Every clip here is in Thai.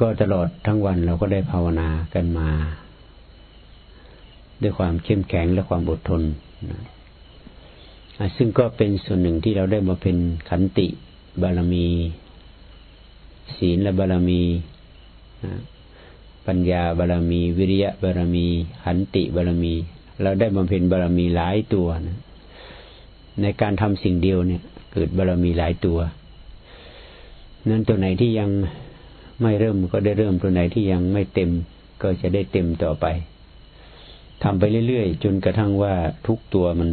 ก็ตลอดทั้งวันเราก็ได้ภาวนากันมา ด้วยความเข้มแข็งและความอดทนนะซึ่งก็เป็นส่วนหนึ่งที่เราได้มาเป็นขันติบารมี ศีลและบารมีนะปัญญาบารมี วิริยะบารมี ขันติบารมี เราได้บำเพ็ญบารมีหลายตัวนะในการทำสิ่งเดียวเนี่ย เกิดบารมีหลายตัว นั้นตัวไหนที่ยัง ไม่เริ่มก็ได้เริ่มตัวไหนที่ยังไม่เต็มก็จะได้เต็มต่อไปทำไปเรื่อยๆ จนกระทั่งว่าทุกตัวมัน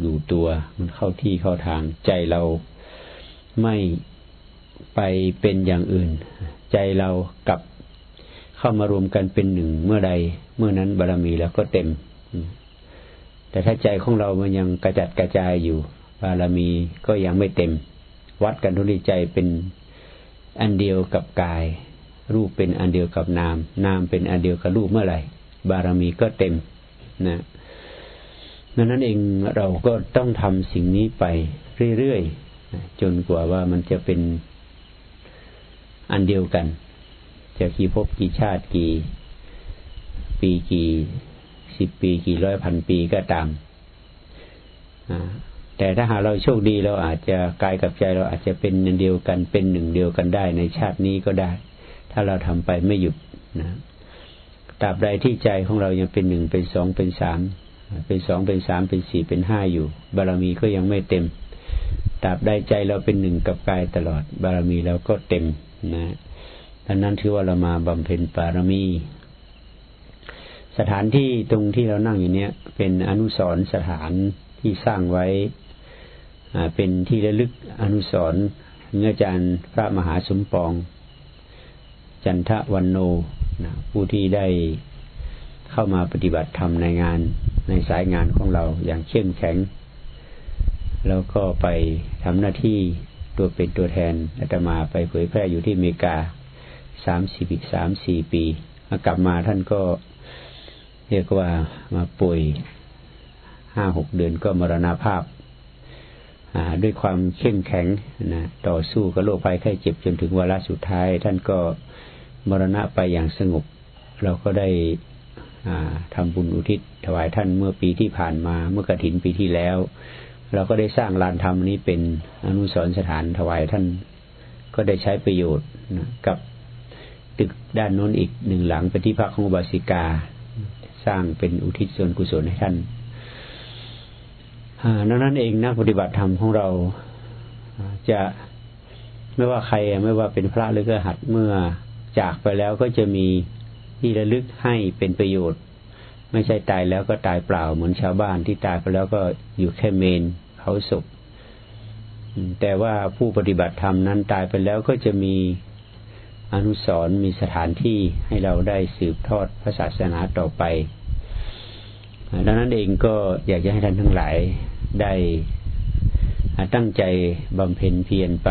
อยู่ตัว มันเข้าที่เข้าทางใจเราไม่ไปเป็นอย่างอื่น ใจเรากลับเข้ามารวมกันเป็นหนึ่งเมื่อใด เมื่อนั้นบารรมีแล้วก็เต็ม แต่ถ้าใจของเรามันยังกระจัดกระจายอยู่ บารมีก็ยังไม่เต็ม วัดกันทุนใจเป็นอันเดียวกับกาย รูปเป็นอันเดียวกับนาม นามเป็นอันเดียวกับรูปเมื่อไหร่ บารมีก็เต็มนะดังนั้นเองเราก็ต้องทำสิ่งนี้ไปเรื่อยๆจนกว่าว่ามันจะเป็นอันเดียวกัน จะกี่ภพกี่ชาติกี่ ปีกี่สิบปีกี่ร้อยพันปีก็ตามแต่ถ้าหากเราโชคดีเราอาจจะกายกับใจเราอาจจะเป็นเดียวกันเป็นหนึ่งเดียวกันได้ในชาตินี้ก็ได้ ถ้าเราทำไปไม่หยุดนะตราบใดที่ใจของเรายังเป็นหนึ่งเป็นสองเป็นสามเป็นสองเป็นสามเป็นสี่เป็นห้าอยู่ บารมีก็ยังไม่เต็มตราบใดใจเราเป็นหนึ่งกับกายตลอด บารมีเราก็เต็มนะดังนั้นถือว่าเรามาบำเพ็ญบารมี สถานที่ตรงที่เรานั่งอยู่เนี้ยเป็นอนุสรสถานที่สร้างไว้เป็นที่ระลึกอนุสรเงื่อจารย์พระมหาสมปอง จันทวันโนนะผู้ที่ได้เข้ามาปฏิบัติธรรมในงานในสายงานของเราอย่างเข้มแข็ง แล้วก็ไปทำหน้าที่ตัวเป็นตัวแทนอาตมาไปเผยแพร่อยู่ที่อเมริกาสามสิบสามสี่ปีกลับมาท่านก็เรียกว่ามาป่วยห้าหกเดือนก็มรณาภาพด้วยความเข้มแข็งนะต่อสู้กับโรคภัยไข้เจ็บจนถึงวาระสุดท้าย ท่านก็ มรณะไปอย่างสงบ เราก็ได้ทำบุญอุทิศถวายท่านเมื่อปีที่ผ่านมาเมื่อกระถินปีที่แล้ว เราก็ได้สร้างลานธรรมนี้เป็นอนุสรณ์สถานถวายท่าน ก็ได้ใช้ประโยชน์นะกับตึกด้านโน้นอีกหนึ่งหลังเป็นที่พักของอุบาสิกา สร้างเป็นอุทิศส่วนกุศลให้ท่านดังนั้นเองนักปฏิบัติธรรมของเราจะไม่ว่าใครไม่ว่าเป็นพระหรือก็หัดเมื่อ จากไปแล้วก็จะมีที่ระลึกให้เป็นประโยชน์ ไม่ใช่ตายแล้วก็ตายเปล่าเหมือนชาวบ้านที่ตายไปแล้วก็อยู่แค่เมนเขาศพแต่ว่าผู้ปฏิบัติธรรมนั้นตายไปแล้วก็จะมีอนุสรมีสถานที่ให้เราได้สืบทอดพระศาสนาต่อไป ดังนั้นเองก็อยากจะให้ท่านทั้งหลายได้ตั้งใจบำเพ็ญเพียรไป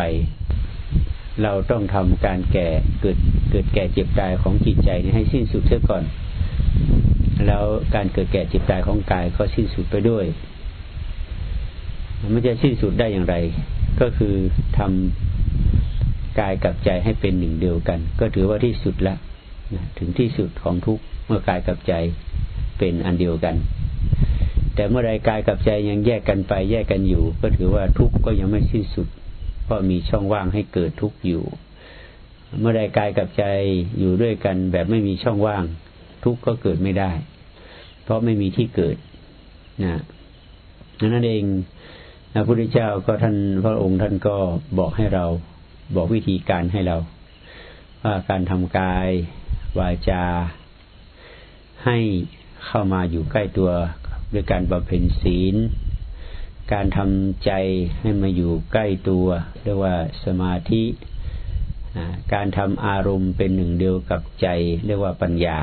เราต้องทำการแก่เกิดเกิดแก่เจ็บตายของจิตใจนี้ให้สิ้นสุดเสียก่อน แล้วการเกิดแก่เจ็บตายของกายก็สิ้นสุดไปด้วยมันจะสิ้นสุดได้อย่างไร ก็คือทำกายกับใจให้เป็นหนึ่งเดียวกัน ก็ถือว่าที่สุดละถึงที่สุดของทุกเมื่อกายกับใจเป็นอันเดียวกัน แต่เมื่อใดกายกับใจยังแยกกันไปแยกกันอยู่ ก็ถือว่าทุกก็ยังไม่สิ้นสุด ก็มีช่องว่างให้เกิดทุกข์อยู่ เมื่อใดกายกับใจอยู่ด้วยกันแบบไม่มีช่องว่าง ทุกข์ก็เกิดไม่ได้ เพราะไม่มีที่เกิดนะนั่นเองพระพุทธเจ้าก็ท่านพระองค์ท่านก็บอกให้เราบอกวิธีการให้เรา ว่าการทำกายวาจา ให้เข้ามาอยู่ใกล้ตัวด้วยการบำเพ็ญศีล การทำใจให้มาอยู่ใกล้ตัวเรียกว่าสมาธิการทำอารมณ์เป็นหนึ่งเดียวกับใจ เรียกว่าปัญญา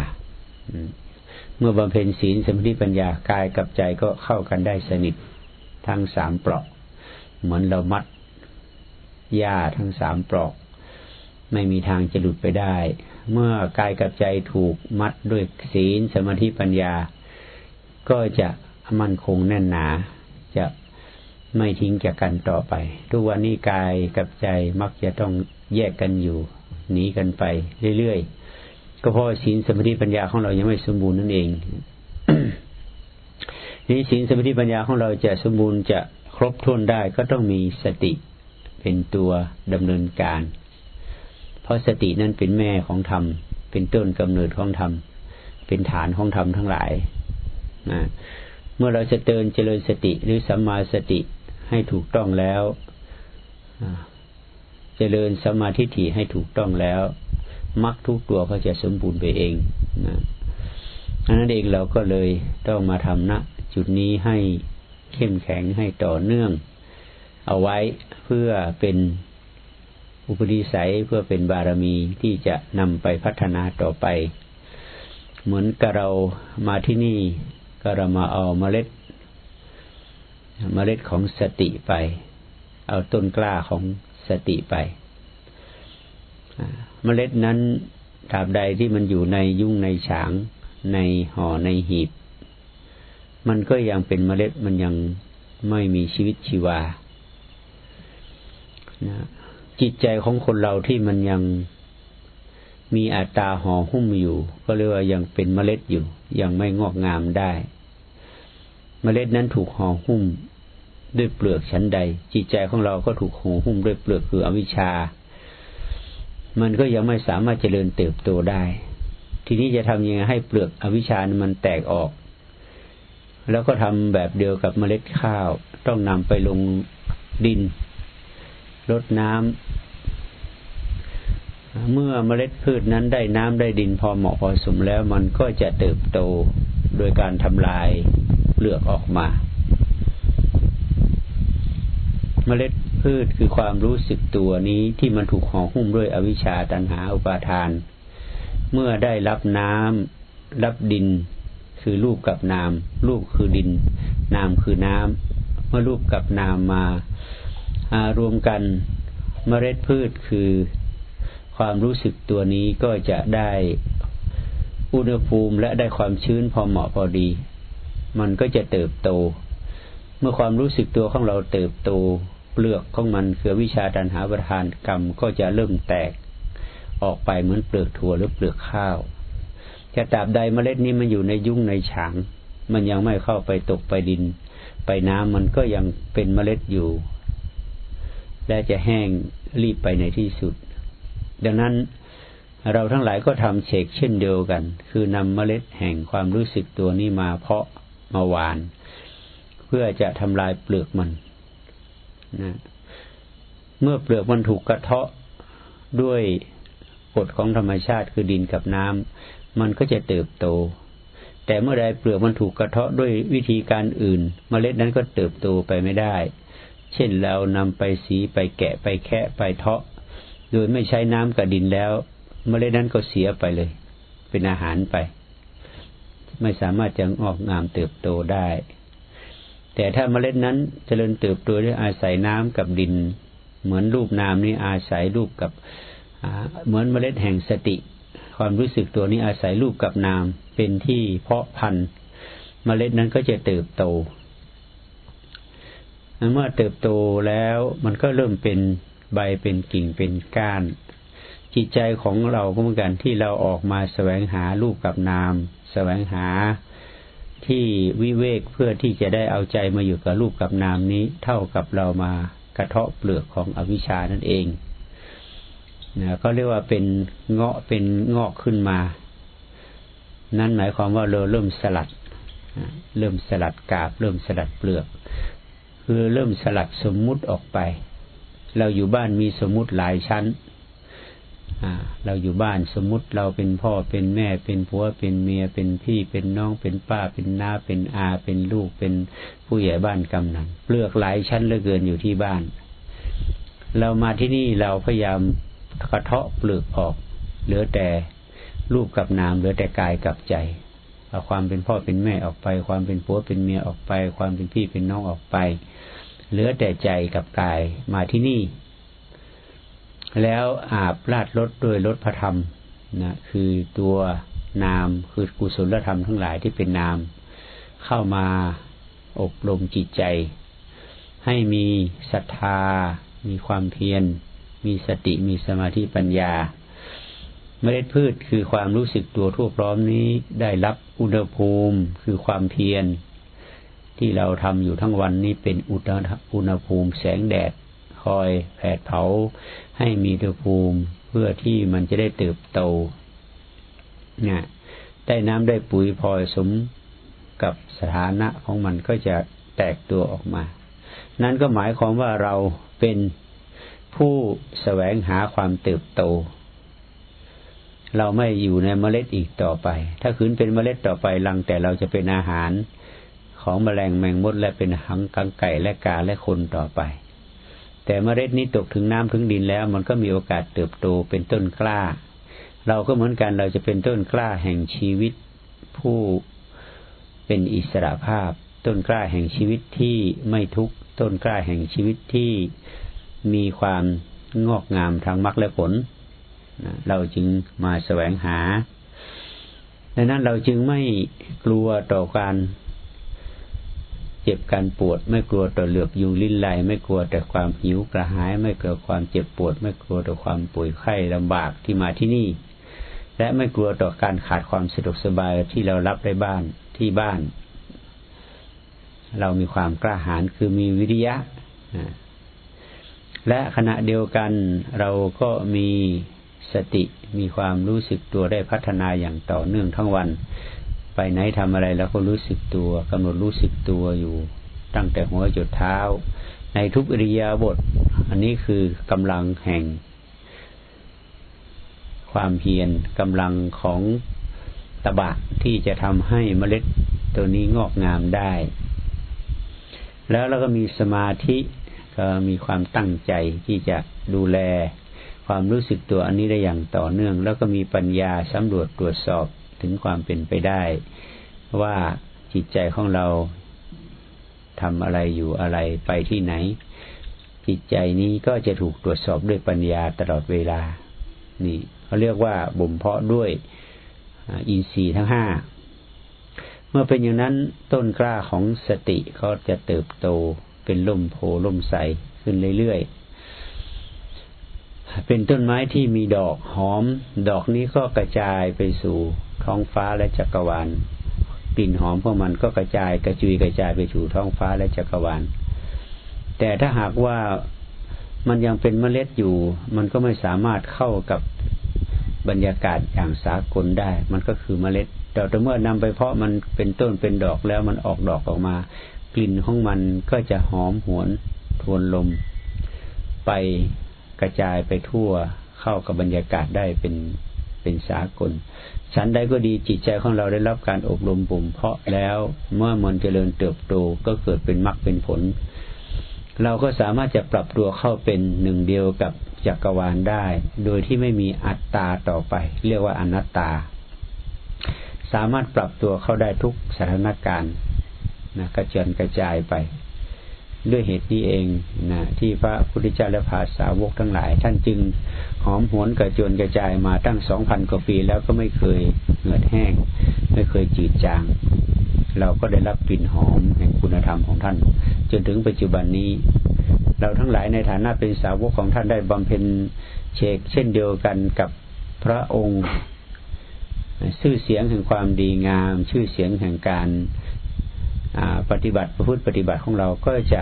เมื่อบำเพ็ญศีลสมาธิปัญญากายกับใจก็เข้ากันได้สนิททั้งสามเปราะเหมือนเรามัดหญ้าทั้งสามเปราะไม่มีทางจะหลุดไปได้ เมื่อกายกับใจถูกมัดด้วยศีลสมาธิปัญญา ก็จะมั่นคงแน่นหนาจะ ไม่ทิ้งจากกันต่อไป ทุกวันนี้กายกับใจมักจะต้องแยกกันอยู่หนีกันไปเรื่อยๆก็เพราะศีลสมาธิปัญญาของเรายังไม่สมบูรณ์นั่นเองนี้ศีลสมาธิปัญญาของเราจะสมบูรณ์จะครบถ้วนได้ก็ต้องมีสติเป็นตัวดำเนินการ เพราะสตินั้นเป็นแม่ของธรรม เป็นต้นกำเนิดของธรรม เป็นฐานของธรรมทั้งหลายนะเมื่อเราจะเตือนเจริญสติหรือสัมมาสติ ให้ถูกต้องแล้วเจริญสมาธิถี่ให้ถูกต้องแล้วมรรคทุกตัวก็จะสมบูรณ์ไปเองนะอันนั้นเองเราก็เลยต้องมาทำณนะจุดนี้ให้เข้มแข็งให้ต่อเนื่อง เอาไว้เพื่อเป็นอุปนิสัยเพื่อเป็นบารมีที่จะนำไปพัฒนาต่อไป เหมือนกับเรามาที่นี่ก็เรามาเอาเมล็ด เมล็ดของสติไป เอาต้นกล้าของสติไปเมล็ดนั้นตราบใดที่มันอยู่ในยุ่งในฉาง ในห่อในหีบ มันก็ยังเป็นเมล็ดมันยังไม่มีชีวิตชีวาจิตใจของคนเราที่มันยังมีอัตราห่อหุ้มอยู่ ก็เรียกว่ายังเป็นเมล็ดอยู่ ยังไม่งอกงามได้ เมล็ดนั้นถูกห่อหุ้มด้วยเปลือกชั้นใด จิตใจของเราก็ถูกห่อหุ้มด้วยเปลือกคืออวิชชา มันก็ยังไม่สามารถเจริญเติบโตได้ ทีนี้จะทำยังไงให้เปลือกอวิชชามันแตกออก แล้วก็ทำแบบเดียวกับเมล็ดข้าว ต้องนำไปลงดินรดน้ำเมื่อเมล็ดพืชนั้นได้น้ำได้ดินพอเหมาะพอสมแล้ว มันก็จะเติบโตโดยการทำลาย เปลือกออกมา เมล็ดพืชคือความรู้สึกตัวนี้ที่มันถูกห่อหุ้มด้วยอวิชชาตันหาอุปาทาน เมื่อได้รับน้ำรับดิน คือรูปกับนาม รูปคือดิน นามคือน้ำเมื่อรูปกับนามมารวมกันเมล็ดพืชคือความรู้สึกตัวนี้ก็จะได้อุณหภูมิและได้ความชื้นพอเหมาะพอดี มันก็จะเติบโต เมื่อความรู้สึกตัวของเราเติบโตเปลือกของมันคือวิชาดันหาประทานกรรมก็จะเริ่มแตกออกไปเหมือนเปลือกถั่วหรือเปลือกข้าวจะตราบใดเมล็ดนี้มันอยู่ในยุ่งในฉาง มันยังไม่เข้าไปตกไปดิน ไปน้ำมันก็ยังเป็นเมล็ดอยู่ และจะแห้งรีบไปในที่สุด ดังนั้นเราทั้งหลายก็ทำเชกเช่นเดียวกัน คือนำเมล็ดแห่งความรู้สึกตัวนี้มาเพาะ มาหวาน เพื่อจะทำลายเปลือกมันนะเมื่อเปลือกมันถูกกระเทาะด้วยกฎของธรรมชาติคือดินกับน้ำมันก็จะเติบโต แต่เมื่อใดเปลือกมันถูกกระเทาะด้วยวิธีการอื่นเมล็ดนั้นก็เติบโตไปไม่ได้ เช่นเรานำไปสีไปแกะไปแคะไปเทาะ โดยไม่ใช้น้ำกับดินแล้วเมล็ดนั้นก็เสียไปเลย เป็นอาหารไป ไม่สามารถจะออกงามเติบโตได้ แต่ถ้าเมล็ดนั้นจเจริญเติบโตด้วยอาศัยน้ำกับดิน เหมือนรูปนามนี้อาศัยรูปกับเหมือนเมล็ดแห่งสติ ความรู้สึกตัวนี้อาศัยรูปกับนามเป็นที่เพาะพันธุ์ เมล็ดนั้นก็จะเติบโตเมื่อเติบโตแล้วมันก็เริ่มเป็นใบเป็นกิ่งเป็นก้าน จิตใจของเราก็เหมือนกันที่เราออกมาแสวงหารูปกับนาม สวงหาที่วิเวกเพื่อที่จะได้เอาใจมาอยู่กับรูปกับนามนี้ เท่ากับเรามากระเทาะเปลือกของอวิชานั่นเองนะก็เรียกว่าเป็นเงาะเป็นงอกขึ้นมา นั่นหมายความว่าเราเริ่มสลัด เริ่มสลัดกาบ เริ่มสลัดเปลือก คือเริ่มสลัดสมมุติออกไป เราอยู่บ้านมีสมมุติหลายชั้น เราอยู่บ้านสมมติเราเป็นพ่อเป็นแม่เป็นผัวเป็นเมียเป็นพี่เป็นน้องเป็นป้าเป็นน้าเป็นอาเป็นลูกเป็นผู้ใหญ่บ้านกำนันเลือกหลายชั้นเหลือเกินอยู่ที่บ้าน เรามาที่นี่เราพยายามกระเทาะเปลือกออก เหลือแต่รูปกับนามเหลือแต่กายกับใจเอาความเป็นพ่อเป็นแม่ออกไป ความเป็นผัวเป็นเมียออกไป ความเป็นพี่เป็นน้องออกไป เหลือแต่ใจกับกายมาที่นี่ แล้วอาบลาดรถด้วยรถพระธรรมนะคือตัวนามคือกุศลธรรมทั้งหลายที่เป็นนาม เข้ามาอบรมจิตใจ ให้มีศรัทธา มีความเพียร มีสติมีสมาธิปัญญา เมล็ดพืชคือความรู้สึกตัวทั่วพร้อมนี้ได้รับอุณหภูมิคือความเพียร ที่เราทำอยู่ทั้งวันนี้เป็นอุณหภูมิแสงแดด คอยแผดเผาให้มีอุณหภูมิเพื่อที่มันจะได้เติบโตเนี่ยได้น้ำได้ปุ๋ยพอสมกับสถานะของมันก็จะแตกตัวออกมา นั่นก็หมายความว่าเราเป็นผู้แสวงหาความเติบโต เราไม่อยู่ในเมล็ดอีกต่อไป ถ้าคืนเป็นเมล็ดต่อไปลังแต่เราจะเป็นอาหารของแมลงแมงมดและเป็นหังกังไก่และกาและคนต่อไป แต่เมล็ดนี้ตกถึงน้ำถึงดินแล้ว มันก็มีโอกาสเติบโตเป็นต้นกล้า เราก็เหมือนกันเราจะเป็นต้นกล้าแห่งชีวิตผู้เป็นอิสระภาพ ต้นกล้าแห่งชีวิตที่ไม่ทุกข์ต้นกล้าแห่งชีวิตที่มีความงอกงามทางมรรคและผลเราจึงมาแสวงหาดังนั้นเราจึงไม่กลัวต่อการ เจ็บการปวด ไม่กลัวต่อเหลือบยุงลิ้นไหลไม่กลัวแต่ความหิวกระหาย ไม่กลัวความเจ็บปวด ไม่กลัวต่อความป่วยไข้ลำบากที่มาที่นี่ และไม่กลัวต่อการขาดความสะดวกสบายที่เรารับได้บ้านที่บ้าน เรามีความกล้าหาญคือมีวิริยะและขณะเดียวกันเราก็มีสติมีความรู้สึกตัวได้พัฒนาอย่างต่อเนื่องทั้งวัน ไปไหนทำอะไรแล้วก็รู้สึกตัวกำหนดรู้สึกตัวอยู่ ตั้งแต่หัวจดเท้า ในทุกอริยาบท อันนี้คือกำลังแห่ง ความเพียรกำลังของตะบะที่จะทำให้เมล็ดตัวนี้งอกงามได้ แล้วเราก็มีสมาธิก็มีความตั้งใจที่จะดูแลความรู้สึกตัวอันนี้ได้อย่างต่อเนื่อง แล้วก็มีปัญญาสำรวจตรวจสอบ ถึงความเป็นไปได้ ว่าจิตใจของเราทำอะไรอยู่อะไรไปที่ไหน จิตใจนี้ก็จะถูกตรวจสอบด้วยปัญญาตลอดเวลา นี่เขาเรียกว่าบ่มเพาะด้วยอินทรีย์ทั้งห้าเมื่อเป็นอย่างนั้นต้นกล้าของสติเขาจะเติบโตเป็นล่มโพล่มใสขึ้นเรื่อยๆ เป็นต้นไม้ที่มีดอกหอม ดอกนี้ก็กระจายไปสู่ ท้องฟ้าและจักรวาลกลิ่นหอมของมันก็กระจายกระจุยกระจายไปสู่ท้องฟ้าและจักรวาล แต่ถ้าหากว่ามันยังเป็นเมล็ดอยู่ มันก็ไม่สามารถเข้ากับบรรยากาศอย่างสากลได้ มันก็คือเมล็ด แต่เมื่อนำไปเพาะมันเป็นต้นเป็นดอกแล้วมันออกดอกออกมา กลิ่นของมันก็จะหอมหวนทวนลม ไปกระจายไปทั่วเข้ากับบรรยากาศได้เป็น เป็นสากลฉันใดก็ดีจิตใจของเราได้รับการอบรมบ่มเพาะแล้วเมื่อมันเจริญเติบโตก็เกิดเป็นมรรคเป็นผล เราก็สามารถจะปรับตัวเข้าเป็นหนึ่งเดียวกับจักรวาลได้ โดยที่ไม่มีอัตตาต่อไป เรียกว่าอนัตตา สามารถปรับตัวเข้าได้ทุกสถานการณ์นะกระเจินกระจายไป ด้วยเหตุนี้เองนะที่พระพุทธเจ้าและภาษาวกทั้งหลาย ท่านจึงหอมหวนกระโจนกระจายมาตั้งสองพันกว่าปีแล้วก็ไม่เคยเหงื่อแห้ง ไม่เคยจืดจาง เราก็ได้รับกลิ่นหอมแห่งคุณธรรมของท่าน จนถึงปัจจุบันนี้ เราทั้งหลายในฐานะเป็นสาวกของท่านได้บำเพ็ญเชกเช่นเดียวกันกับพระองค์ ชื่อเสียงแห่งความดีงาม ชื่อเสียงแห่งการ ปฏิบัติประพฤติปฏิบัติของเราก็จะ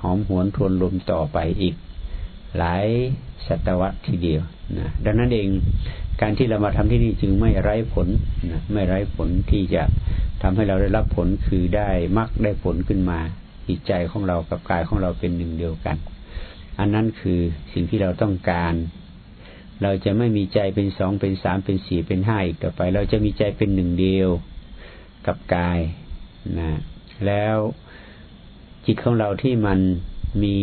หอมหวนทวนลมต่อไปอีกหลายศตวรรษทีเดียวนะดังนั้นเองการที่เรามาทำที่นี่จึงไม่ไร้ผลนะไม่ไร้ผลที่จะทำให้เราได้รับผลคือได้มักได้ผลขึ้นมาจิตใจของเรากับกายของเราเป็นหนึ่งเดียวกัน อันนั้นคือสิ่งที่เราต้องการ เราจะไม่มีใจเป็นสองเป็นสามเป็นสี่เป็นห้าอีกต่อไป เราจะมีใจเป็นหนึ่งเดียวกับกายนะ แล้วจิตของเราที่มันมี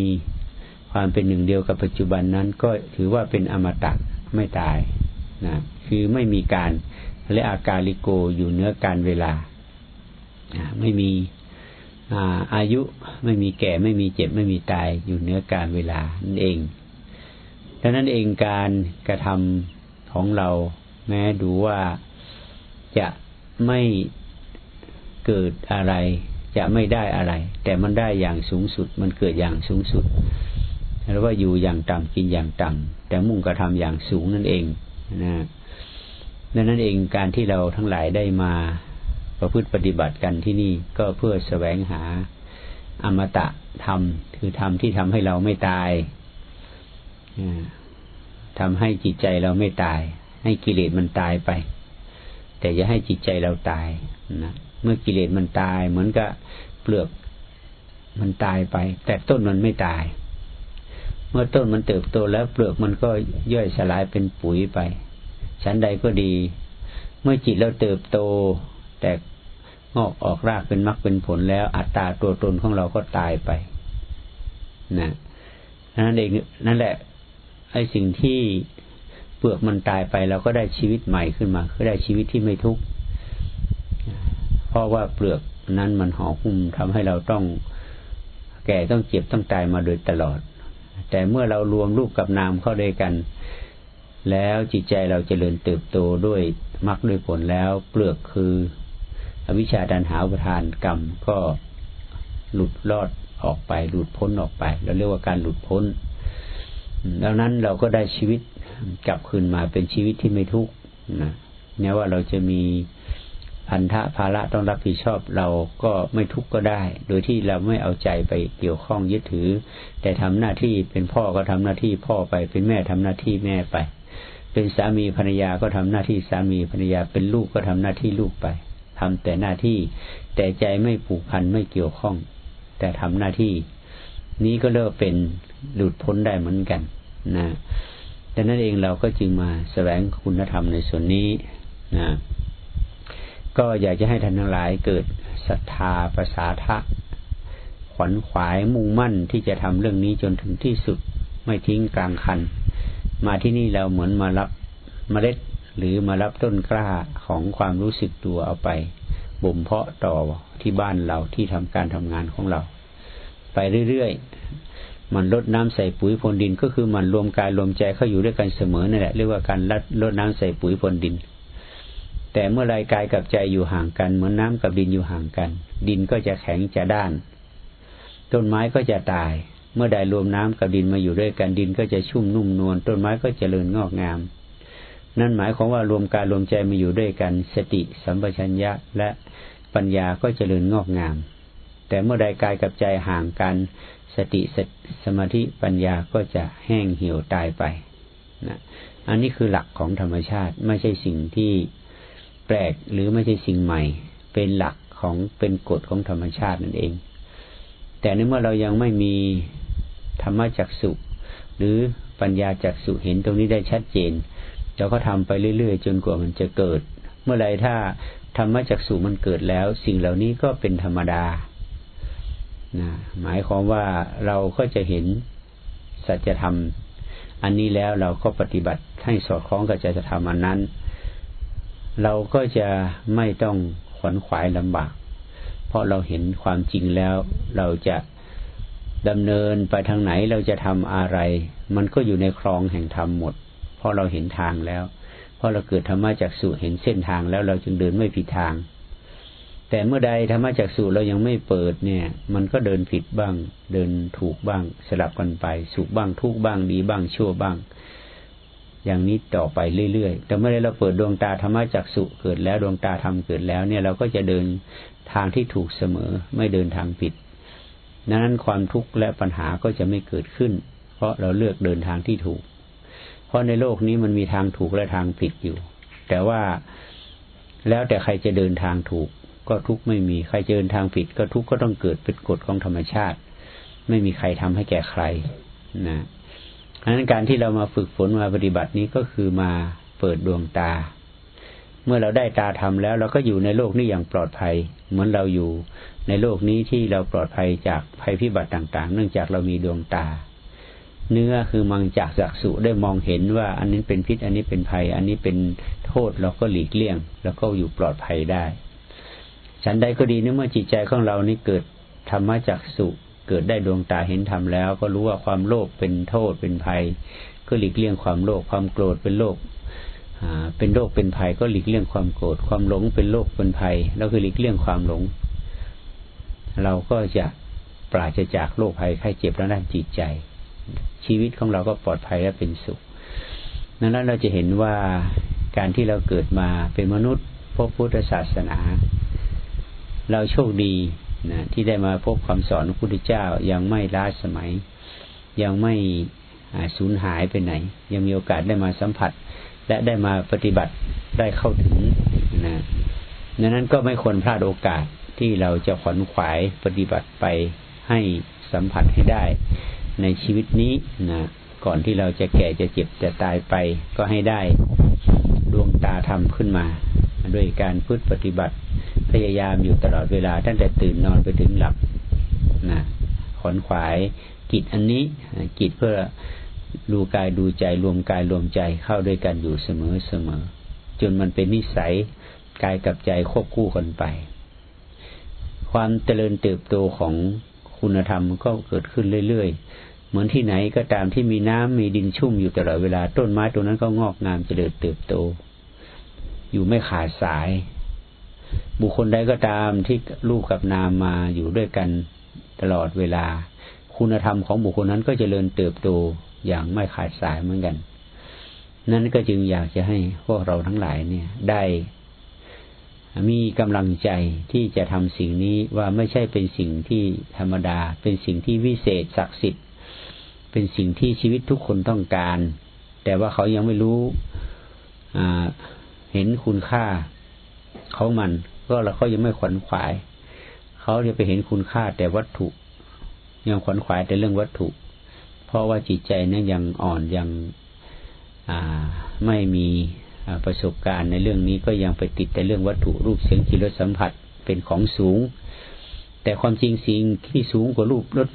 ความเป็นหนึ่งเดียวกับปัจจุบันนั้น ก็ถือว่าเป็นอมตะไม่ตายนะคือไม่มีการและอาการลิโกอยู่เนื้อการเวลาไม่มีอาอายุไม่มีแก่ไม่มีเจ็บไม่มีตายอยู่เนื้อการเวลานั่นเองดังนั้นเองการกระทำของเราแม้ดูว่าจะไม่เกิดอะไร จะไม่ได้อะไร แต่มันได้อย่างสูงสุด มันเกิดอย่างสูงสุดแล้วว่าอยู่อย่างต่ำกินอย่างต่ำแต่มุ่งกระทำอย่างสูงนั่นเองนะดังนั้นเองการที่เราทั้งหลายได้มาประพฤติปฏิบัติกันที่นี่ก็เพื่อแสวงหาอมตะธรรม คือธรรมที่ทำให้เราไม่ตายทำให้จิตใจเราไม่ตาย ให้กิเลสมันตายไป แต่อย่าให้จิตใจเราตายนะ เมื่อกิเลสมันตาย เหมือนกับเปลือกมันตายไป แต่ต้นมันไม่ตาย เมื่อต้นมันเติบโตแล้วเปลือกมันก็ย่อยสลายเป็นปุ๋ยไปชั้นใดก็ดี เมื่อจิตเราเติบโต แต่งอกออกรากเป็นมรรคเป็นผลแล้ว อัตตาตัวตนของเราก็ตายไปนะนั่นเองนั่นแหละไอ้สิ่งที่เปลือกมันตายไปเราก็ได้ชีวิตใหม่ขึ้นมาก็ได้ชีวิตที่ไม่ทุกข์ ราะว่าเปลือกนั้นมันห่อหุ้มทำให้เราต้องแก่ต้องเจ็บต้องตายมาโดยตลอด แต่เมื่อเรารวมรูปกับนามเข้าด้วยกัน แล้วจิตใจเราจเจริญเติบโตด้วยมรรคด้วยผลแล้ว เปลือกคือ อวิชชาดันหาประทานกรรมก็หลุดรอดออกไป หลุดพ้นออกไป เราเรียกว่าการหลุดพ้น ดังนั้นเราก็ได้ชีวิตกลับคืนมาเป็นชีวิตที่ไม่ทุกข์นะแม้ว่าเราจะมี พันธะภาระต้องรับผิดชอบเราก็ไม่ทุกข์ก็ได้ โดยที่เราไม่เอาใจไปเกี่ยวข้องยึดถือ แต่ทำหน้าที่เป็นพ่อก็ทำหน้าที่พ่อไป เป็นแม่ทำหน้าที่แม่ไป เป็นสามีภรรยาก็ทำหน้าที่สามีภรรยา เป็นลูกก็ทำหน้าที่ลูกไปทำแต่หน้าที่แต่ใจไม่ผูกพันไม่เกี่ยวข้อง แต่ทำหน้าที่ นี้ก็เรียกเป็นหลุดพ้นได้เหมือนกันนะดังนั้นเองเราก็จึงมาแสวงคุณธรรมในส่วนนี้นะ ก็อยากจะให้ท่านทั้งหลายเกิดศรัทธาประสาทะขวัญขวายมุ่งมั่นที่จะทำเรื่องนี้จนถึงที่สุดไม่ทิ้งกลางคัน มาที่นี่เราเหมือนมารับเมล็ดหรือมารับต้นกล้าของความรู้สึกตัวเอาไปบ่มเพาะต่อที่บ้านเราที่ทำการทำงานของเรา ไปเรื่อยๆมันลดน้ำใส่ปุ๋ยพรวนดินก็คือมันรวมกายรวมใจเข้าอยู่ด้วยกันเสมอนั่นแหละเรียกว่าการลดน้ำใส่ปุ๋ยพรวนดิน แต่เมื่อไรกายกับใจอยู่ห่างกัน เหมือนน้ากับดินอยู่ห่างกัน ดินก็จะแข็งจะด้าน ต้นไม้ก็จะตาย เมื่อใดรวมน้ำกับดินมาอยู่ด้วยกันดินก็จะชุ่มนุ่มนวลต้นไม้ก็จเจริญงอกงาม นั่นหมายความว่ารวมกายรวมใจมาอยู่ด้วยกัน สติสัมปชัญญะและปัญญาก็จเจริญงอกงาม แต่เมื่อใดกายกับใจห่างกัน สติสมาธิปัญญาก็จะแห้งเหี่ยวตายไปนะอันนี้คือหลักของธรรมชาติไม่ใช่สิ่งที่ แปลกหรือไม่ใช่สิ่งใหม่ เป็นหลักของเป็นกฎของธรรมชาตินั่นเอง แต่ในเมื่อเรายังไม่มีธรรมจักสุหรือปัญญาจักสุเห็นตรงนี้ได้ชัดเจนเราก็ทำไปเรื่อยๆ จนกว่ามันจะเกิด เมื่อไรถ้าธรรมจักสุมันเกิดแล้ว สิ่งเหล่านี้ก็เป็นธรรมดานะหมายความว่าเราก็จะเห็นสัจธรรม อันนี้แล้วเราก็ปฏิบัติให้สอดคล้องกับสัจธรรมอันนั้น เราก็จะไม่ต้องขวนขวายลำบาก เพราะเราเห็นความจริงแล้ว เราจะดำเนินไปทางไหนเราจะทำอะไร มันก็อยู่ในคลองแห่งธรรมหมด เพราะเราเห็นทางแล้ว เพราะเราเกิดธรรมะจากสุเห็นเส้นทางแล้วเราจึงเดินไม่ผิดทาง แต่เมื่อใดธรรมะจากสุเรายังไม่เปิดเนี่ย มันก็เดินผิดบ้าง เดินถูกบ้าง สลับกันไป สุขบ้างทุกบ้างดีบ้างชั่วบ้าง อย่างนี้ต่อไปเรื่อยๆ แต่เมื่อเราเปิดดวงตาธรรมะจักสุเกิดแล้วดวงตาธรรมเกิดแล้วเนี่ยเราก็จะเดินทางที่ถูกเสมอไม่เดินทางผิดดังนั้นความทุกข์และปัญหาก็จะไม่เกิดขึ้น เพราะเราเลือกเดินทางที่ถูก เพราะในโลกนี้มันมีทางถูกและทางผิดอยู่ แต่ว่าแล้วแต่ใครจะเดินทางถูก ก็ทุกข์ไม่มีใครจะเดินทางผิด ก็ทุกข์ก็ต้องเกิดเป็นกฎของธรรมชาติ ไม่มีใครทำให้แก่ใครนะังนั้นการที่เรามาฝึกฝนมาปฏิบัตินี้ก็คือมาเปิดดวงตา เมื่อเราได้ตาทำแล้ว เราก็อยู่ในโลกนี้อย่างปลอดภัย เหมือนเราอยู่ในโลกนี้ที่เราปลอดภัยจากภัยพิบัติต่าง ๆ เนื่องจากเรามีดวงตา เนื้อคือมังจากจักสุได้มองเห็นว่า อันนี้เป็นพิษ อันนี้เป็นภัย อันนี้เป็นโทษเราก็หลีกเลี่ยง แล้วก็อยู่ปลอดภัยได้ฉันใดก็ดีเมื่อจิตใจของเรานี้เกิดธรรมะจักสุ เกิดได้ดวงตาเห็นธรรมแล้ว ก็รู้ว่าความโลภเป็นโทษเป็นภัย ก็หลีกเลี่ยงความโลภความโกรธเป็นโลภเป็นโรคเป็นภัยก็หลีกเลี่ยงความโกรธความหลงเป็นโรคเป็นภัยแล้วคือหลีกเลี่ยงความหลง เราก็จะปราศจากโรคภัยไข้เจ็บแล้วด้านจิตใจ ชีวิตของเราก็ปลอดภัยและเป็นสุขดังนั้นเราจะเห็นว่าการที่เราเกิดมาเป็นมนุษย์พบพุทธศาสนา เราโชคดี นะที่ได้มาพบคำสอนพระพุทธเจ้ายังไม่ล้าสมัย ยังไม่สูญหายไปไหน ยังมีโอกาสได้มาสัมผัส และได้มาปฏิบัติได้เข้าถึงนะดังนั้นก็ไม่ควรพลาดโอกาสที่เราจะขวนขวายปฏิบัติไปให้สัมผัสให้ได้ ในชีวิตนี้นะก่อนที่เราจะแก่จะเจ็บจะตายไปก็ให้ได้ดวงตาธรรมขึ้นมา ด้วยการพูดปฏิบัติ พยายามอยู่ตลอดเวลาตั้งแต่ตื่นนอนไปถึงหลับนะขอนขวายกิจอันนี้กิจเพื่อดูกายดูใจรวมกายรวมใจเข้าด้วยกันอยู่เสมอเสมอ จนมันเป็นนิสัยกายกับใจควบคู่กันไป ความเจริญเติบโตของคุณธรรมก็เกิดขึ้นเรื่อยๆ เหมือนที่ไหนก็ตามที่มีน้ำมีดินชุ่มอยู่ตลอดเวลาต้นไม้ตรงนั้นก็งอกงามเจริญเติบโต อยู่ไม่ขาดสาย บุคคลใดก็ตามที่ลูกกับนามมาอยู่ด้วยกันตลอดเวลา คุณธรรมของบุคคลนั้นก็จเจริญเติบโตอย่างไม่ขาดสายเหมือนกัน นั้นก็จึงอยากจะให้พวกเราทั้งหลายเนี่ยได้มีกำลังใจที่จะทำสิ่งนี้ว่าไม่ใช่เป็นสิ่งที่ธรรมดา เป็นสิ่งที่วิเศษศักดิ์สิทธิ์ เป็นสิ่งที่ชีวิตทุกคนต้องการ แต่ว่าเขายังไม่รู้ เห็นคุณค่าเขามัน ก็เราเขายังไม่ขวนขวายเขาจะไปเห็นคุณค่าแต่วัตถุ ยังขวนขวายแต่เรื่องวัตถุ เพราะว่าจิตใจนั้นยังอ่อนยังไม่มีประสบการณ์ในเรื่องนี้ก็ยังไปติดแต่เรื่องวัตถุรูปเสียงกลิ่นรสสัมผัสเป็นของสูง แต่ความจริงสิ่งที่สูงกว่ารูปรส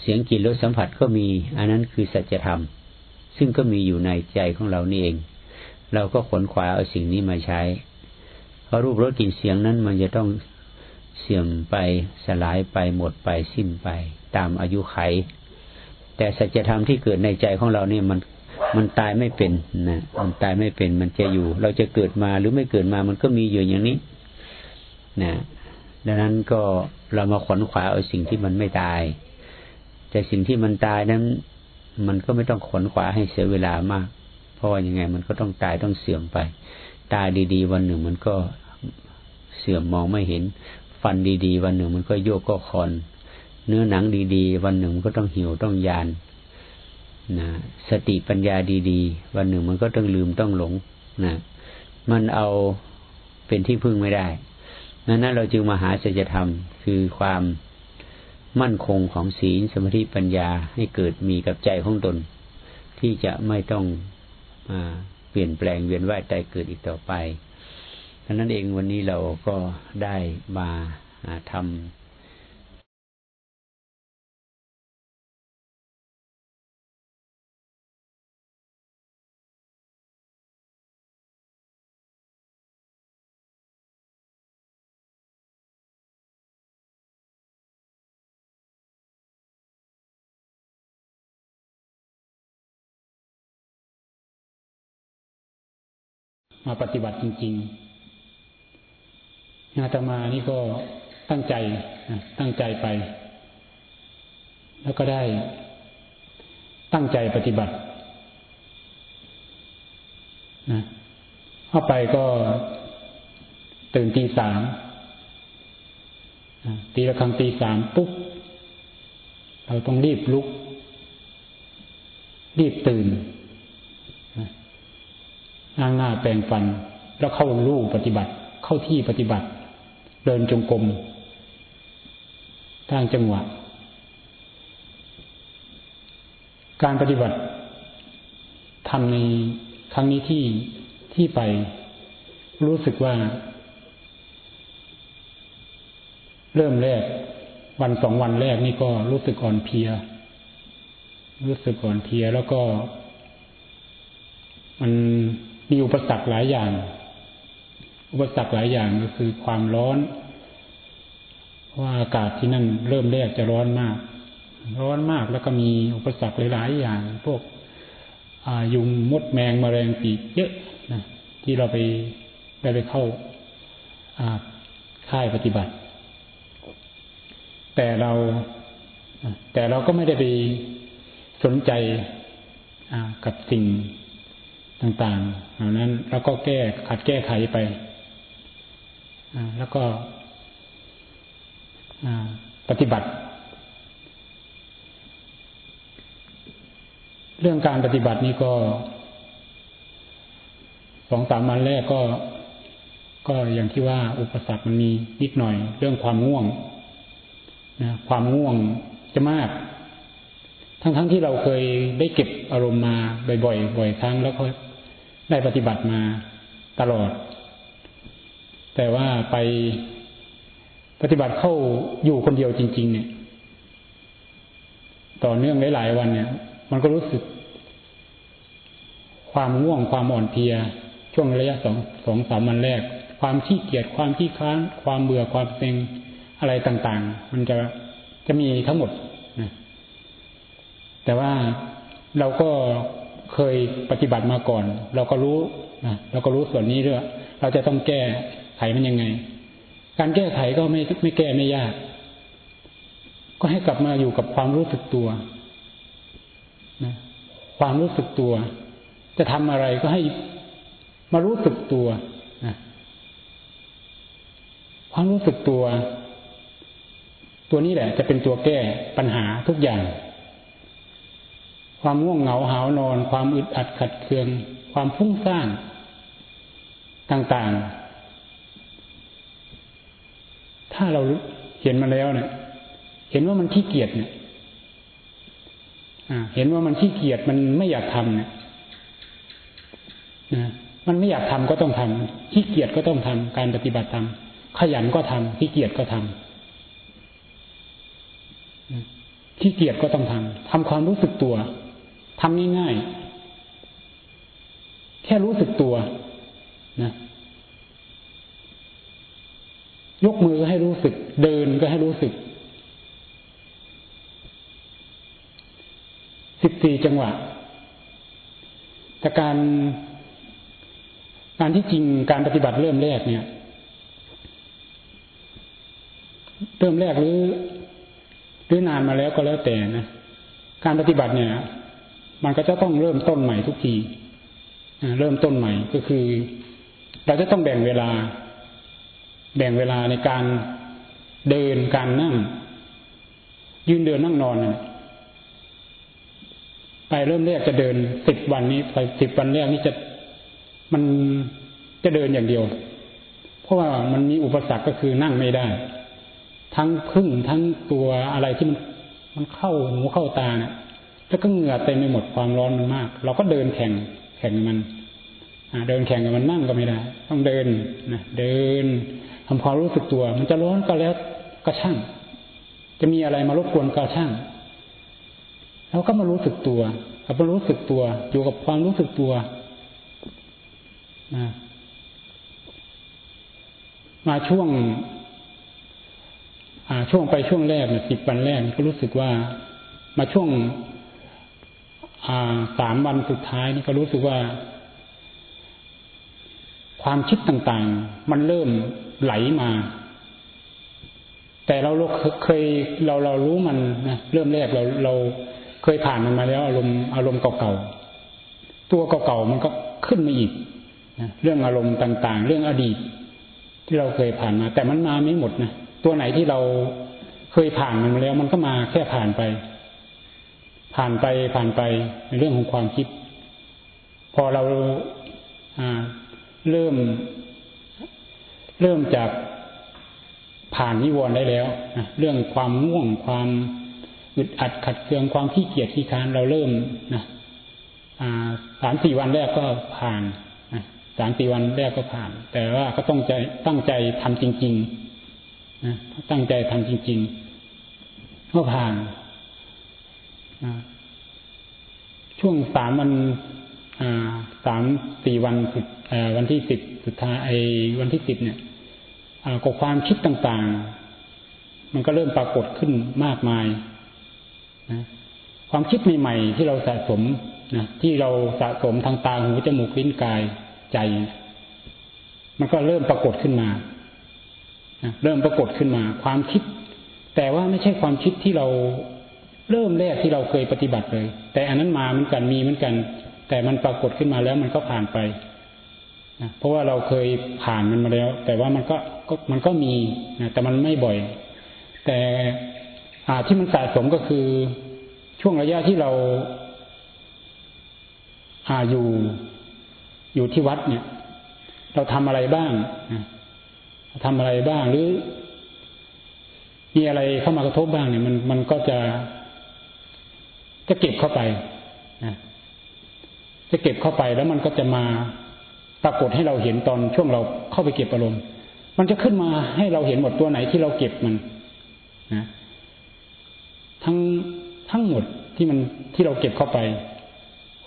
เสียงกลิ่นรสสัมผัสก็มี อันนั้นคือสัจธรรม ซึ่งก็มีอยู่ในใจของเรานี่เอง เราก็ขนขวาเอาสิ่งนี้มาใช้ เพราะรูปรสกลิ่นเสียงนั้นมันจะต้องเสื่อมไปสลายไปหมดไปสิ้นไป ตามอายุไข แต่สัจธรรมที่เกิดในใจของเราเนี่ยมันมันตายไม่เป็นนะมันตายไม่เป็นมันจะอยู่ เราจะเกิดมาหรือไม่เกิดมามันก็มีอยู่อย่างนี้นะดังนั้นก็เรามาขนขวาเอาสิ่งที่มันไม่ตาย แต่สิ่งที่มันตายนั้น มันก็ไม่ต้องขนขวาให้เสียเวลามาก เพราะว่ายังไงมันก็ต้องตายต้องเสื่อมไป ตายดีๆ วันหนึ่งมันก็เสื่อมมองไม่เห็น ฟันดีๆ วันหนึ่งมันก็โยกก็คอน เนื้อหนังดีๆ วันหนึ่งมันก็ต้องหิวต้องยานนะสติปัญญาดีๆ วันหนึ่งมันก็ต้องลืมต้องหลงนะมันเอาเป็นที่พึ่งไม่ได้นั้นเราจึงมาหาสัจธรรมคือความมั่นคงของศีลสมาธิปัญญาให้เกิดมีกับใจของตน ที่จะไม่ต้อง เปลี่ยนแปลงเวียนว่ายตายเกิดอีกต่อไปฉะนั้นเองวันนี้เราก็ได้มาทำ มาปฏิบัติจริงๆอาตมานี่ก็ตั้งใจตั้งใจไป แล้วก็ได้ตั้งใจปฏิบัตินะเข้าไปก็ตื่นตีสามตีละครั้งตีสามปุ๊บเราต้องรีบลุก รีบตื่น ล้างหน้าแปรงฟัน แล้วเข้าลู่ปฏิบัติ เข้าที่ปฏิบัติ เดินจงกรมทางจังหวะ การปฏิบัติทำในครั้งนี้ที่ที่ไปรู้สึกว่า เริ่มแรก วันสองวันแรกนี่ก็รู้สึกอ่อนเพลีย รู้สึกอ่อนเพลียแล้วก็ มัน มีอุปสรรคหลายอย่าง อุปสรรคหลายอย่างก็คือความร้อนว่าอากาศที่นั่นเริ่มแรกจะร้อนมาก ร้อนมากแล้วก็มีอุปสรรคหลายๆอย่าง พวกยุงมดแมงมแมลงปีกเยอะนะที่เราไปได้ไปเข้าค่ายปฏิบัติ แต่เราแต่เราก็ไม่ได้ไปสนใจกับสิ่ง ต่างๆเหล่านั้น แล้วก็แก้ขัดแก้ไขไปแล้วก็ปฏิบัติ เรื่องการปฏิบัตินี้ก็สองสามวันแรกก็ ก็อย่างที่ว่าอุปสรรคมันมีนิดหน่อย เรื่องความง่วงนะความง่วงจะมาก ทั้งๆทที่เราเคยได้เก็บอารมณ์มาบ่อยๆบ่อยครั้งแล้วก็ ได้ปฏิบัติมาตลอด แต่ว่าไปปฏิบัติเข้าอยู่คนเดียวจริง ๆ เนี่ย ต่อเนื่องหลายๆวันเนี่ย มันก็รู้สึก ความง่วงความอ่อนเพลีย ช่วงระยะสองสองสามวันแรก ความขี้เกียจความขี้ค้าน ความเบื่อความเซ็งอะไรต่างๆ มันจะจะมีทั้งหมดนะแต่ว่าเราก็ เคยปฏิบัติมาก่อน เราก็รู้นะเราก็รู้ส่วนนี้ด้วยเราจะต้องแก้ไขมันยังไง การแก้ไขก็ไม่ไม่แก้ไม่ยาก ก็ให้กลับมาอยู่กับความรู้สึกตัวนะความรู้สึกตัว จะทำอะไรก็ให้มารู้สึกตัวนะความรู้สึกตัว ตัวนี้แหละ จะเป็นตัวแก้ปัญหาทุกอย่าง ความง่วงเหงาหานอน ความอึดอัดขัดเคือง ความฟุ้งซ่านต่างๆ ถ้าเราเห็นมาแล้วเนี่ย เห็นว่ามันขี้เกียจเนี่ยเห็นว่ามันขี้เกียจมันไม่อยากทำเนี่ยนะมันไม่อยากทำก็ต้องทำขี้เกียจก็ต้องทำการปฏิบัติธรรมขยันก็ทำขี้เกียจก็ทำขี้เกียจก็ต้องทำทำความรู้สึกตัว ทำง่ายๆ แค่รู้สึกตัวนะยกมือก็ให้รู้สึก เดินก็ให้รู้สึกสิบสี่จังหวะ แต่การ การที่จริงการปฏิบัติเริ่มแรกเนี่ย เริ่มแรกหรือหรือนานมาแล้วก็แล้วแต่นะ การปฏิบัติเนี่ย มันก็จะต้องเริ่มต้นใหม่ทุกทีเริ่มต้นใหม่ก็คือ เราจะต้องแบ่งเวลา แบ่งเวลาในการเดินการนั่ง ยืนเดินนั่งนอนไปเริ่มแรกจะเดินสิบวันนี้ไปสิบวันแรกนี่จะมันจะเดินอย่างเดียว เพราะว่ามันมีอุปสรรคก็คือนั่งไม่ได้ ทั้งพึ่งทั้งตัวอะไรที่มันมันเข้าหูเข้าตาเนี่ย แล้วก็เหงื่อเต็มไปหมดความร้อนมันมาก เราก็เดินแข่งแข่งมันเดินแข่งกับมันนั่งก็ไม่ได้ ต้องเดินนะเดินทำความรู้สึกตัว มันจะร้อนก็แล้วก็ช่าง จะมีอะไรมารบกวนก็ช่างเราก็มารู้สึกตัวกับมารู้สึกตัว อยู่กับความรู้สึกตัวนะมาช่วงช่วงไปช่วงแรกเนี่ยสิบวันแรกก็รู้สึกว่า มาช่วง สามวันสุดท้ายนี่ก็รู้สึกว่า ความคิดต่างๆ มันเริ่มไหลมา แต่เราเคยเราเรารู้มันนะเริ่มแรกเราเราเคยผ่านมันมาแล้วอารมณ์อารมณ์เก่าๆตัวเก่าๆมันก็ขึ้นมาอีกนะเรื่องอารมณ์ต่าง ๆ เรื่องอดีต ที่เราเคยผ่านมา แต่มันมาไม่หมดนะตัวไหนที่เราเคยผ่านมันมาแล้ว มันก็มาแค่ผ่านไป ผ่านไปผ่านไปในเรื่องของความคิด พอเราเริ่ม เริ่มจากผ่านนิวรณ์ได้แล้วเรื่องความง่วงความอึดอัดขัดเคืองความขี้เกียจขี้ค้านเราเริ่มนะสามสี่วันแรกก็ผ่านสามสี่วันแรกก็ผ่าน แต่ว่าก็ต้องใจตั้งใจทำจริง ๆนะตั้งใจทำจริง ๆ ก็ผ่าน ช่วงสามวันสามสี่วันสุดวันที่สิบสุดท้ายไอ้วันที่สิบเนี่ยกับความคิดต่างๆ มันก็เริ่มปรากฏขึ้นมากมายนะความคิดใหม่ๆที่เราสะสมนะที่เราสะสมทางตาหูจมูกลิ้นกายใจ มันก็เริ่มปรากฏขึ้นมานะเริ่มปรากฏขึ้นมา ความคิด แต่ว่าไม่ใช่ความคิดที่เรา เริ่มแรกที่เราเคยปฏิบัติเลย แต่อันนั้นมาเหมือนกันมีเหมือนกัน แต่มันปรากฏขึ้นมาแล้วมันก็ผ่านไปนะเพราะว่าเราเคยผ่านมันมาแล้ว แต่ว่ามันก็ก็มันก็มีนะแต่มันไม่บ่อย แต่อ่าที่มันสะสมก็คือช่วงระยะที่เราอาอยู่อยู่ที่วัดเนี่ย เราทำอะไรบ้างนะทำอะไรบ้างหรือ มีอะไรเข้ามากระทบบ้างเนี่ย มันมันก็จะ จะเก็บเข้าไปนะจะเก็บเข้าไปแล้วมันก็จะมาปรากฏให้เราเห็นตอนช่วงเราเข้าไปเก็บอารมณ์ มันจะขึ้นมาให้เราเห็นหมดตัวไหนที่เราเก็บมันนะทั้งทั้งหมดที่มันที่เราเก็บเข้าไป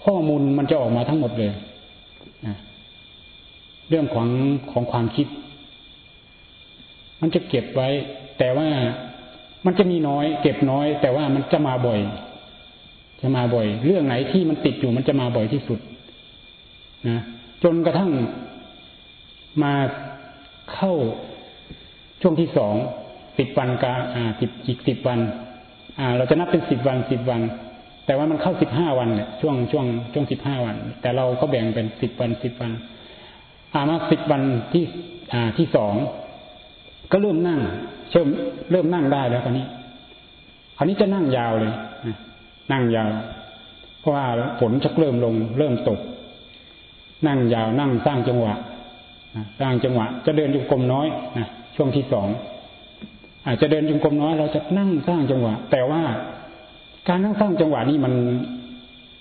ข้อมูลมันจะออกมาทั้งหมดเลยนะเรื่องของของความคิด มันจะเก็บไว้ แต่ว่ามันจะมีน้อย เก็บน้อย แต่ว่ามันจะมาบ่อย จะมาบ่อย เรื่องไหนที่มันติดอยู่มันจะมาบ่อยที่สุดนะจนกระทั่งมาเข้าช่วงที่สองสิบวันกาอ่าสิบอีกสิบวัน อ่า เราจะนับเป็นสิบวันสิบวัน แต่ว่ามันเข้าสิบห้าวันเนี่ยช่วงช่วงช่วงสิบห้าวัน แต่เราก็แบ่งเป็นสิบวันสิบวันอ่ามาสิบวันที่อ่าที่สองก็เริ่มนั่งเริ่มเริ่มนั่งได้แล้วคราวนี้คราวนี้จะนั่งยาวเลย นั่งยาว เพราะว่าฝนจะเริ่มลง เริ่มตก นั่งยาวนั่งสร้างจังหวะสร้างจังหวะ จะเดินจงกรมน้อยนะช่วงที่สองอาจจะเดินจงกรมน้อย เราจะนั่งสร้างจังหวะ แต่ว่าการนั่งสร้างจังหวะนี้มัน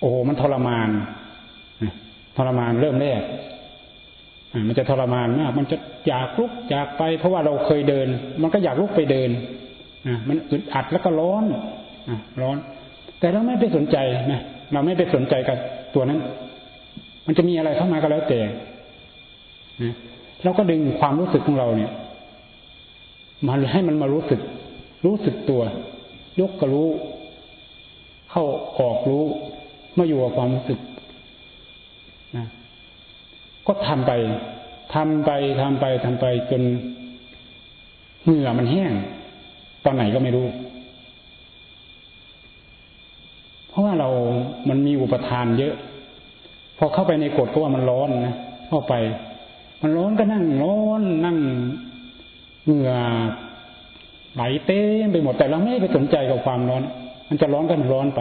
โอ้โหมันทรมานทรมานเริ่มแรกมันจะทรมานมาก มันจะอยากลุกอยากไป เพราะว่าเราเคยเดิน มันก็อยากลุกไปเดินมันอึดอัดแล้วก็ร้อนร้อน แต่เราไม่ไปสนใจนะเราไม่ไปสนใจกับตัวนั้น มันจะมีอะไรเข้ามาก็แล้วแต่นะเราก็ดึงความรู้สึกของเราเนี่ยมาให้มันมารู้สึก รู้สึกตัว ยกก็รู้ เข้าออกรู้มาอยู่กับความรู้สึกนะก็ทำไปทำไปทำไปทำไปจนเหงื่อมันแห้ง ตอนไหนก็ไม่รู้ เพราะว่าเรามันมี อุปทานเยอะ พอเข้าไปในกฎก็ว่ามันร้อนนะเข้าไป มันร้อนก็นั่งร้อนนั่งเหงื่อไหลเต้มไปหมดแต่เราไม่ได้ไปสนใจกับความร้อน มันจะร้อนก็มันร้อนไป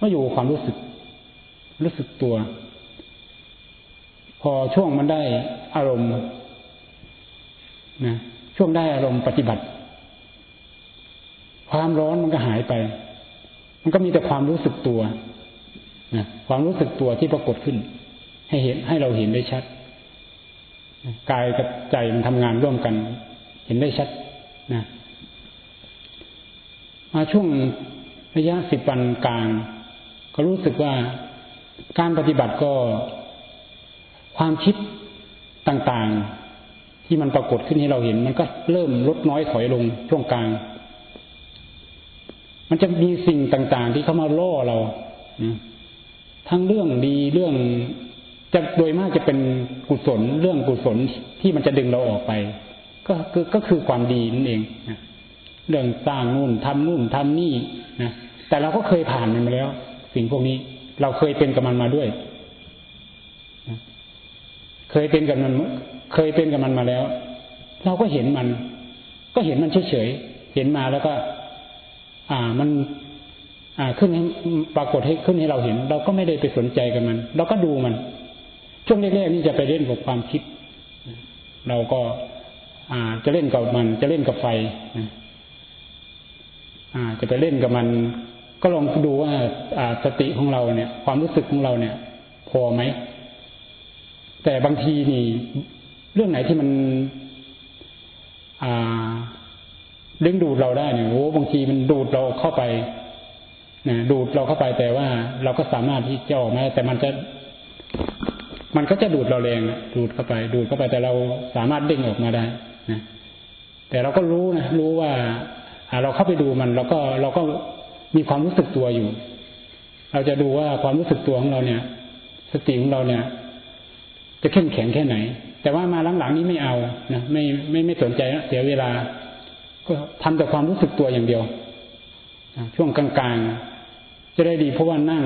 ก็อยู่ความรู้สึก รู้สึกตัว พอช่วงมันได้อารมณ์นะช่วงได้อารมณ์ปฏิบัติ ความร้อนมันก็หายไป มันก็มีแต่ความรู้สึกตัว นะความรู้สึกตัวที่ปรากฏขึ้น ให้เห็นให้เราเห็นได้ชัดกายกับใจมันทำงานร่วมกัน เห็นได้ชัดนะมาช่วงระยะสิบวันกลาง ก็รู้สึกว่าการปฏิบัติก็ความคิดต่างๆ ที่มันปรากฏขึ้นให้เราเห็น มันก็เริ่มลดน้อยถอยลงช่วงกลาง มันจะมีสิ่งต่างๆ ที่เข้ามาล่อเรา ทั้งเรื่องดีเรื่องจะโดยมากจะเป็นกุศลเรื่องกุศลที่มันจะดึงเราออกไป ก็คือก็คือความดีนั่นเองนะเรื่องสร้างนู่นทำนู่นทำนี่นะแต่เราก็เคยผ่านมันมาแล้ว สิ่งพวกนี้ เราเคยเป็นกับมันมาด้วยนะเคยเป็นกับมัน เคยเป็นกับมันมาแล้ว เราก็เห็นมัน ก็เห็นมันเฉยๆเห็นมาแล้วก็ อ่ามัน ขึ้นให้ปรากฏให้ขึ้นให้เราเห็น เราก็ไม่ได้ไปสนใจกับมัน เราก็ดูมัน ช่วงแรกๆนี่จะไปเล่นกับความคิด เราก็อ่าจะเล่นกับมัน จะเล่นกับไฟอ่า จะไปเล่นกับมัน ก็ลองดูว่าอ่าสติของเราเนี่ย ความรู้สึกของเราเนี่ย พอไหมแต่บางทีนี่เรื่องไหนที่มัน อ่าดึงดูดเราได้เนี่ยโอ้บางทีมันดูดเราเข้าไป นะดูดเราเข้าไปแต่ว่าเราก็สามารถที่จะออกมาแต่มันจะ มันก็จะดูดเราแรงดูดเข้าไป ดูดเข้าไปแต่เราสามารถเด้งออกมาได้นะแต่เราก็รู้นะรู้ว่าเราเข้าไปดูมันเราก็เราก็มีความรู้สึกตัวอยู่ เราจะดูว่าความรู้สึกตัวของเราเนี่ย สติของเราเนี่ย จะเข้มแข็งแค่ไหน แต่ว่ามาหลังๆนี้ไม่เอานะไม่ไม่ไม่สนใจเสียเวลา ก็ทำแต่ความรู้สึกตัวอย่างเดียวช่วงกลางๆ จะได้ดีเพราะว่านั่ง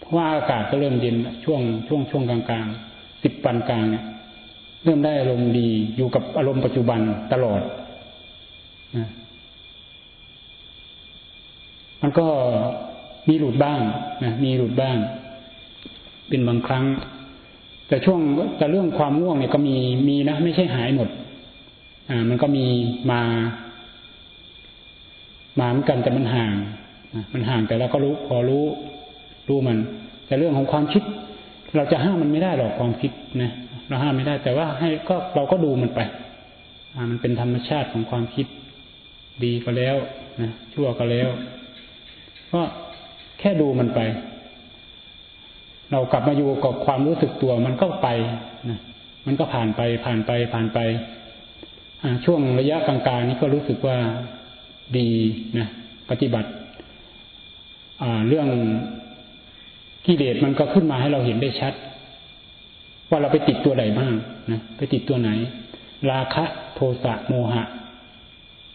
เพราะว่าอากาศก็เริ่มเย็นช่วงช่วงช่วงกลางกลางสิบปันกลางเนี่ยเริ่มได้อารมณ์ดีอยู่กับอารมณ์ปัจจุบันตลอดนะมันก็มีหลุดบ้างนะมีหลุดบ้าง เป็นบางครั้ง แต่ช่วงแต่เรื่องความง่วงเนี่ยก็มีมีนะไม่ใช่หายหมด อ่า มันก็มีมามาเหมือนกันแต่มันห่าง มันห่างแต่เราก็รู้พอรู้รู้มัน แต่เรื่องของความคิด เราจะห้ามมันไม่ได้หรอกความคิดนะเราห้ามไม่ได้ แต่ว่าให้ก็เราก็ดูมันไปอ่ามันเป็นธรรมชาติของความคิด ดีก็แล้วนะชั่วก็แล้วก็แค่ดูมันไป เรากลับมาอยู่กับความรู้สึกตัวมันก็ไปนะมันก็ผ่านไปผ่านไปผ่านไปช่วงระยะกลางๆนี้ก็รู้สึกว่าดีนะปฏิบัติ เรื่องกิเลสมันก็ขึ้นมาให้เราเห็นได้ชัด ว่าเราไปติดตัวใดบ้างนะไปติดตัวไหน ราคะโทสะโมหะ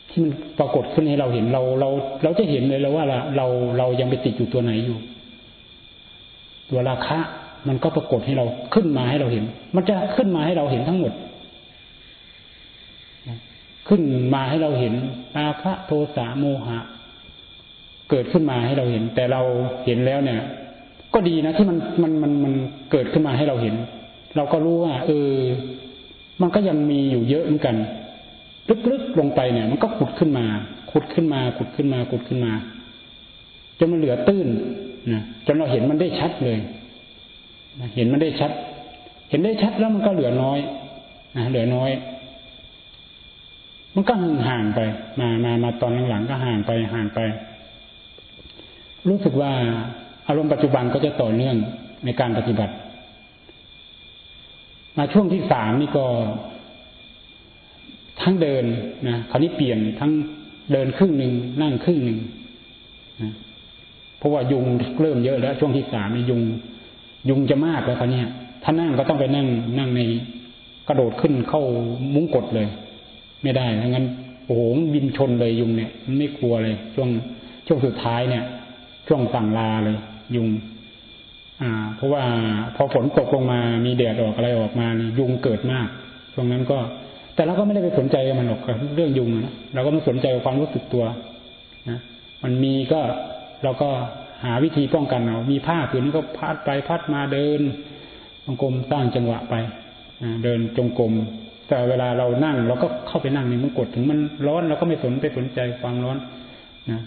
ที่มันปรากฏขึ้นให้เราเห็นเราเรา เราจะเห็นเลยแล้วว่าเราเรายังไปติดอยู่ตัวไหนอยู่ ตัวราคะมันก็ปรากฏให้เราขึ้นมาให้เราเห็น มันจะขึ้นมาให้เราเห็นทั้งหมด ขึ้นมาให้เราเห็น ราคะโทสะโมหะ เกิดขึ้นมาให้เราเห็น แต่เราเห็นแล้วเนี่ย ก็ดีนะที่มันมันมันมันเกิดขึ้นมาให้เราเห็น เราก็รู้ว่า เออ มันก็ยังมีอยู่เยอะเหมือนกันลึกๆลงไปเนี่ย มันก็ขุดขึ้นมา ขุดขึ้นมาขุดขึ้นมาขุดขึ้นมาจนมันเหลือตื้นนะจนเราเห็นมันได้ชัดเลยเห็นมันได้ชัด เห็นได้ชัดแล้วมันก็เหลือน้อยนะเหลือน้อย มันก็ห่างไป มามามาตอนหลังๆก็ห่างไปห่างไป รู้สึกว่าอารมณ์ปัจจุบันก็จะต่อเนื่องในการปฏิบัติ มาช่วงที่สามนี่ก็ ทั้งเดินนะคราวนี้เปลี่ยนทั้งเดินครึ่งหนึ่งนั่งครึ่งหนึ่งนะเพราะว่ายุงเริ่มเยอะแล้วช่วงที่สามนี่ยุง ยุงจะมากแล้วคราวนี้ถ้านั่งก็ต้องไปนั่งนั่งในกระโดดขึ้นเข้ามุ้งกดเลย ไม่ได้ถ้างั้นโอ้โหบินชนเลยยุงเนี่ยมันไม่กลัวเลย ช่วงช่วงสุดท้ายเนี่ย ช่วงสั่งลาเลย ยุง อ่า เพราะว่าพอฝนตกลงมามีแดดออกอะไรออกมานี่ยุงเกิดมากช่วงนั้นก็ แต่เราก็ไม่ได้ไปสนใจมันหรอกเรื่องยุงนะเราก็ไม่สนใจความรู้สึกตัวนะมันมีก็เราก็หาวิธีป้องกันเอามีผ้าผืนก็พัดไปพัดมาเดินจงกรมสร้างจังหวะไปเดินจงกรมแต่เวลาเรานั่ง เราก็เข้าไปนั่งในมุกดถึงมันร้อนเราก็ไม่สนไปสนใจความร้อนนะ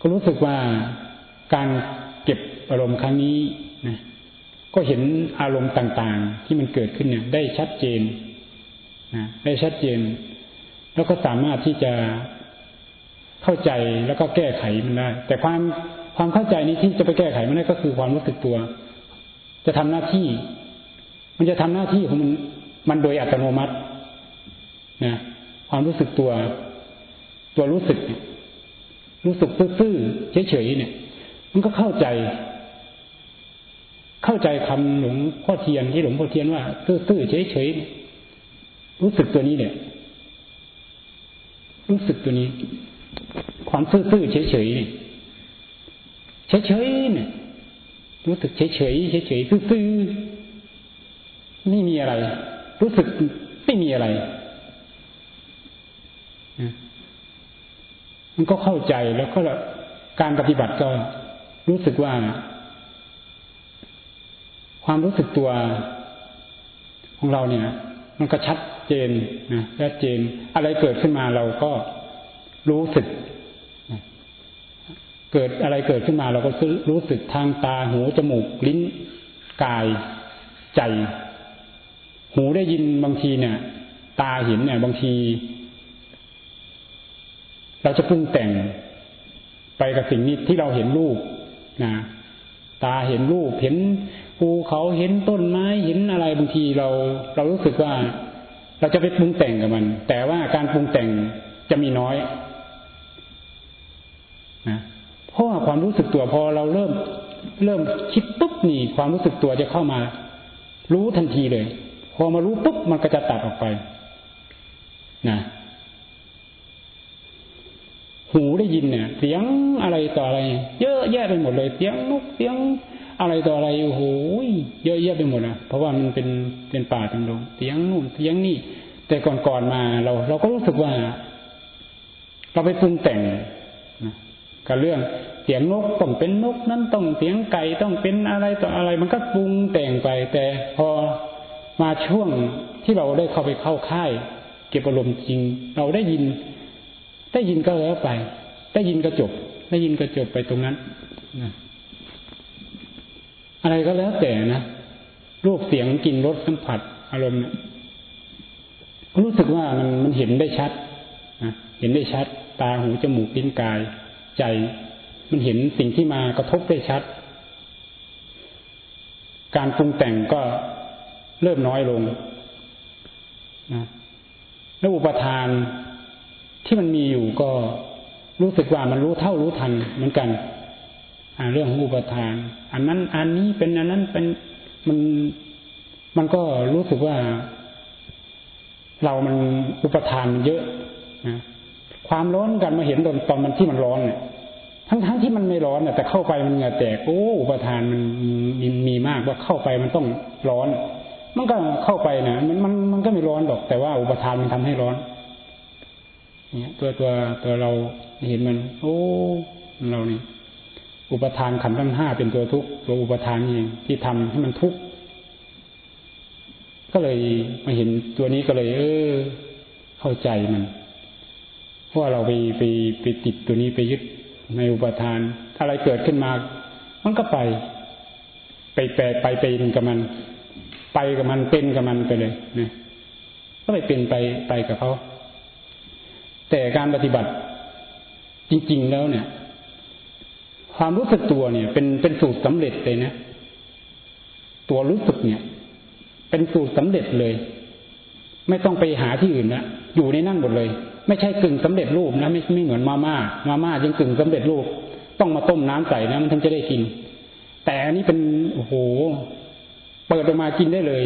ก็รู้สึกว่าการเก็บอารมณ์ครั้งนี้นะก็เห็นอารมณ์ต่างๆ ที่มันเกิดขึ้นเนี่ย ได้ชัดเจนนะได้ชัดเจน แล้วก็สามารถที่จะเข้าใจแล้วก็แก้ไขมันได้ แต่ความความเข้าใจนี้ที่จะไปแก้ไขมันได้ก็คือความรู้สึกตัว จะทำหน้าที่ มันจะทำหน้าที่ของมันมันโดยอัตโนมัตินะความรู้สึกตัว ตัวรู้สึก รู้สึกซื่อๆเฉยๆเนี่ย มันก็เข้าใจ เข้าใจคำหลวงพ่อเทียนที่หลวงพ่อเทียนว่าซื่อๆเฉยๆรู้สึกตัวนี้เนี่ย รู้สึกตัวนี้ ความซื่อๆเฉยๆเฉยๆเนี่ย รู้สึกเฉยๆเฉยๆซื่อๆไม่มีอะไร รู้สึกไม่มีอะไร มันก็เข้าใจแล้วก็การปฏิบัติก็รู้สึกว่า ความรู้สึกตัวของเราเนี่ย มันก็ชัดเจนนะชัดเจน อะไรเกิดขึ้นมาเราก็รู้สึก เกิดอะไรเกิดขึ้นมา เราก็รู้สึกทางตาหูจมูกลิ้นกายใจ หูได้ยินบางทีเนี่ย ตาเห็นเนี่ย บางที เราจะปรุงแต่งไปกับสิ่งนี้ที่เราเห็นรูปนะตาเห็นรูปเห็นภูเขาเห็นต้นไม้เห็นอะไรบางทีเรา เรารู้สึกว่า เราจะไปปรุงแต่งกับมัน แต่ว่าการปรุงแต่งจะมีน้อยนะเพราะความรู้สึกตัวพอเราเริ่ม เริ่มคิดปุ๊บนี่ความรู้สึกตัวจะเข้ามา รู้ทันทีเลย พอมารู้ปุ๊บมันก็จะตัดออกไป นะ หูได้ยินเนี่ย เสียงอะไรต่ออะไร เยอะแยะไปหมดเลย เสียงนกเสียงอะไรต่ออะไรโอ้โหเยอะแยะไปหมดนะเพราะว่ามันเป็นเป็นป่าเป็นดงเสียงนู่นเสียงนี่ แต่ก่อนๆมาเรา เราก็รู้สึกว่า เราไปปรุงแต่งนะกับเรื่องเสียงนกต้องเป็นนกนั้นต้องเสียงไก่ต้องเป็นอะไรต่ออะไร มันก็ปรุงแต่งไป แต่พอมาช่วงที่เราได้เข้าไปเข้าค่าย เก็บอารมณ์จริง เราได้ยิน ได้ยินก็แล้วไป ได้ยินก็จบ ได้ยินก็จบไปตรงนั้นนะอะไรก็แล้วแต่นะรูปเสียงกลิ่นรสสัมผัสอารมณ์เนี่ยรู้สึกว่ามันมันเห็นได้ชัดนะเห็นได้ชัด ตาหูจมูกลิ้นกาย ใจ มันเห็นสิ่งที่มากระทบได้ชัด การปรุงแต่งก็เริ่มน้อยลงนะแล้วอุปทาน ที่มันมีอยู่ก็รู้สึกว่ามันรู้เท่ารู้ทันเหมือนกันเรื่องของอุปทาน อันนั้น อันนี้เป็นอันนั้นเป็นมันมันก็รู้สึกว่า เรามันอุปทานมันเยอะนะความร้อนกันมาเห็นตอนตอนมันที่มันร้อนเนี่ยทั้งทั้งที่มันไม่ร้อนแต่เข้าไปมันเหงื่อแตกโอ้อุปทานมันมีมีมากว่าเข้าไปมันต้องร้อน มันก็เข้าไปนะมันมันมันก็ไม่ร้อนหรอกแต่ว่าอุปทานมันทำให้ร้อน เนี่ยตัวตัวตัวเราเห็นมัน โอ้เรานี่อุปทานขันธ์ทั้งห้าเป็นตัวทุกข์ตัวอุปทานเองที่ทำให้มันทุกข์ก็เลยมาเห็นตัวนี้ก็เลย เออ เข้าใจมันเพราะเราไปไปไปติดตัวนี้ไปยึดในอุปทานอะไรเกิดขึ้นมา มันก็ไป ไปแปลไปเป็นกับมัน ไปกับมันเป็นกับมันไปเลยนะก็ไปเป็นไปไปกับเขา แต่การปฏิบัติจริง ๆ แล้วเนี่ย ความรู้สึกตัวเนี่ย เป็นเป็นสูตรสำเร็จเลยนะตัวรู้สึกเนี่ย เป็นสูตรสำเร็จเลย ไม่ต้องไปหาที่อื่นนะอยู่ในนั่นหมดเลย ไม่ใช่กึ่งสำเร็จรูปนะไม่ไม่เหมือนมาม่ามาม่ายังกึ่งสำเร็จรูป ต้องมาต้มน้ำใส่นะมันถึงจะได้กิน แต่อันนี้เป็นโอ้โหเปิดออกมากินได้เลย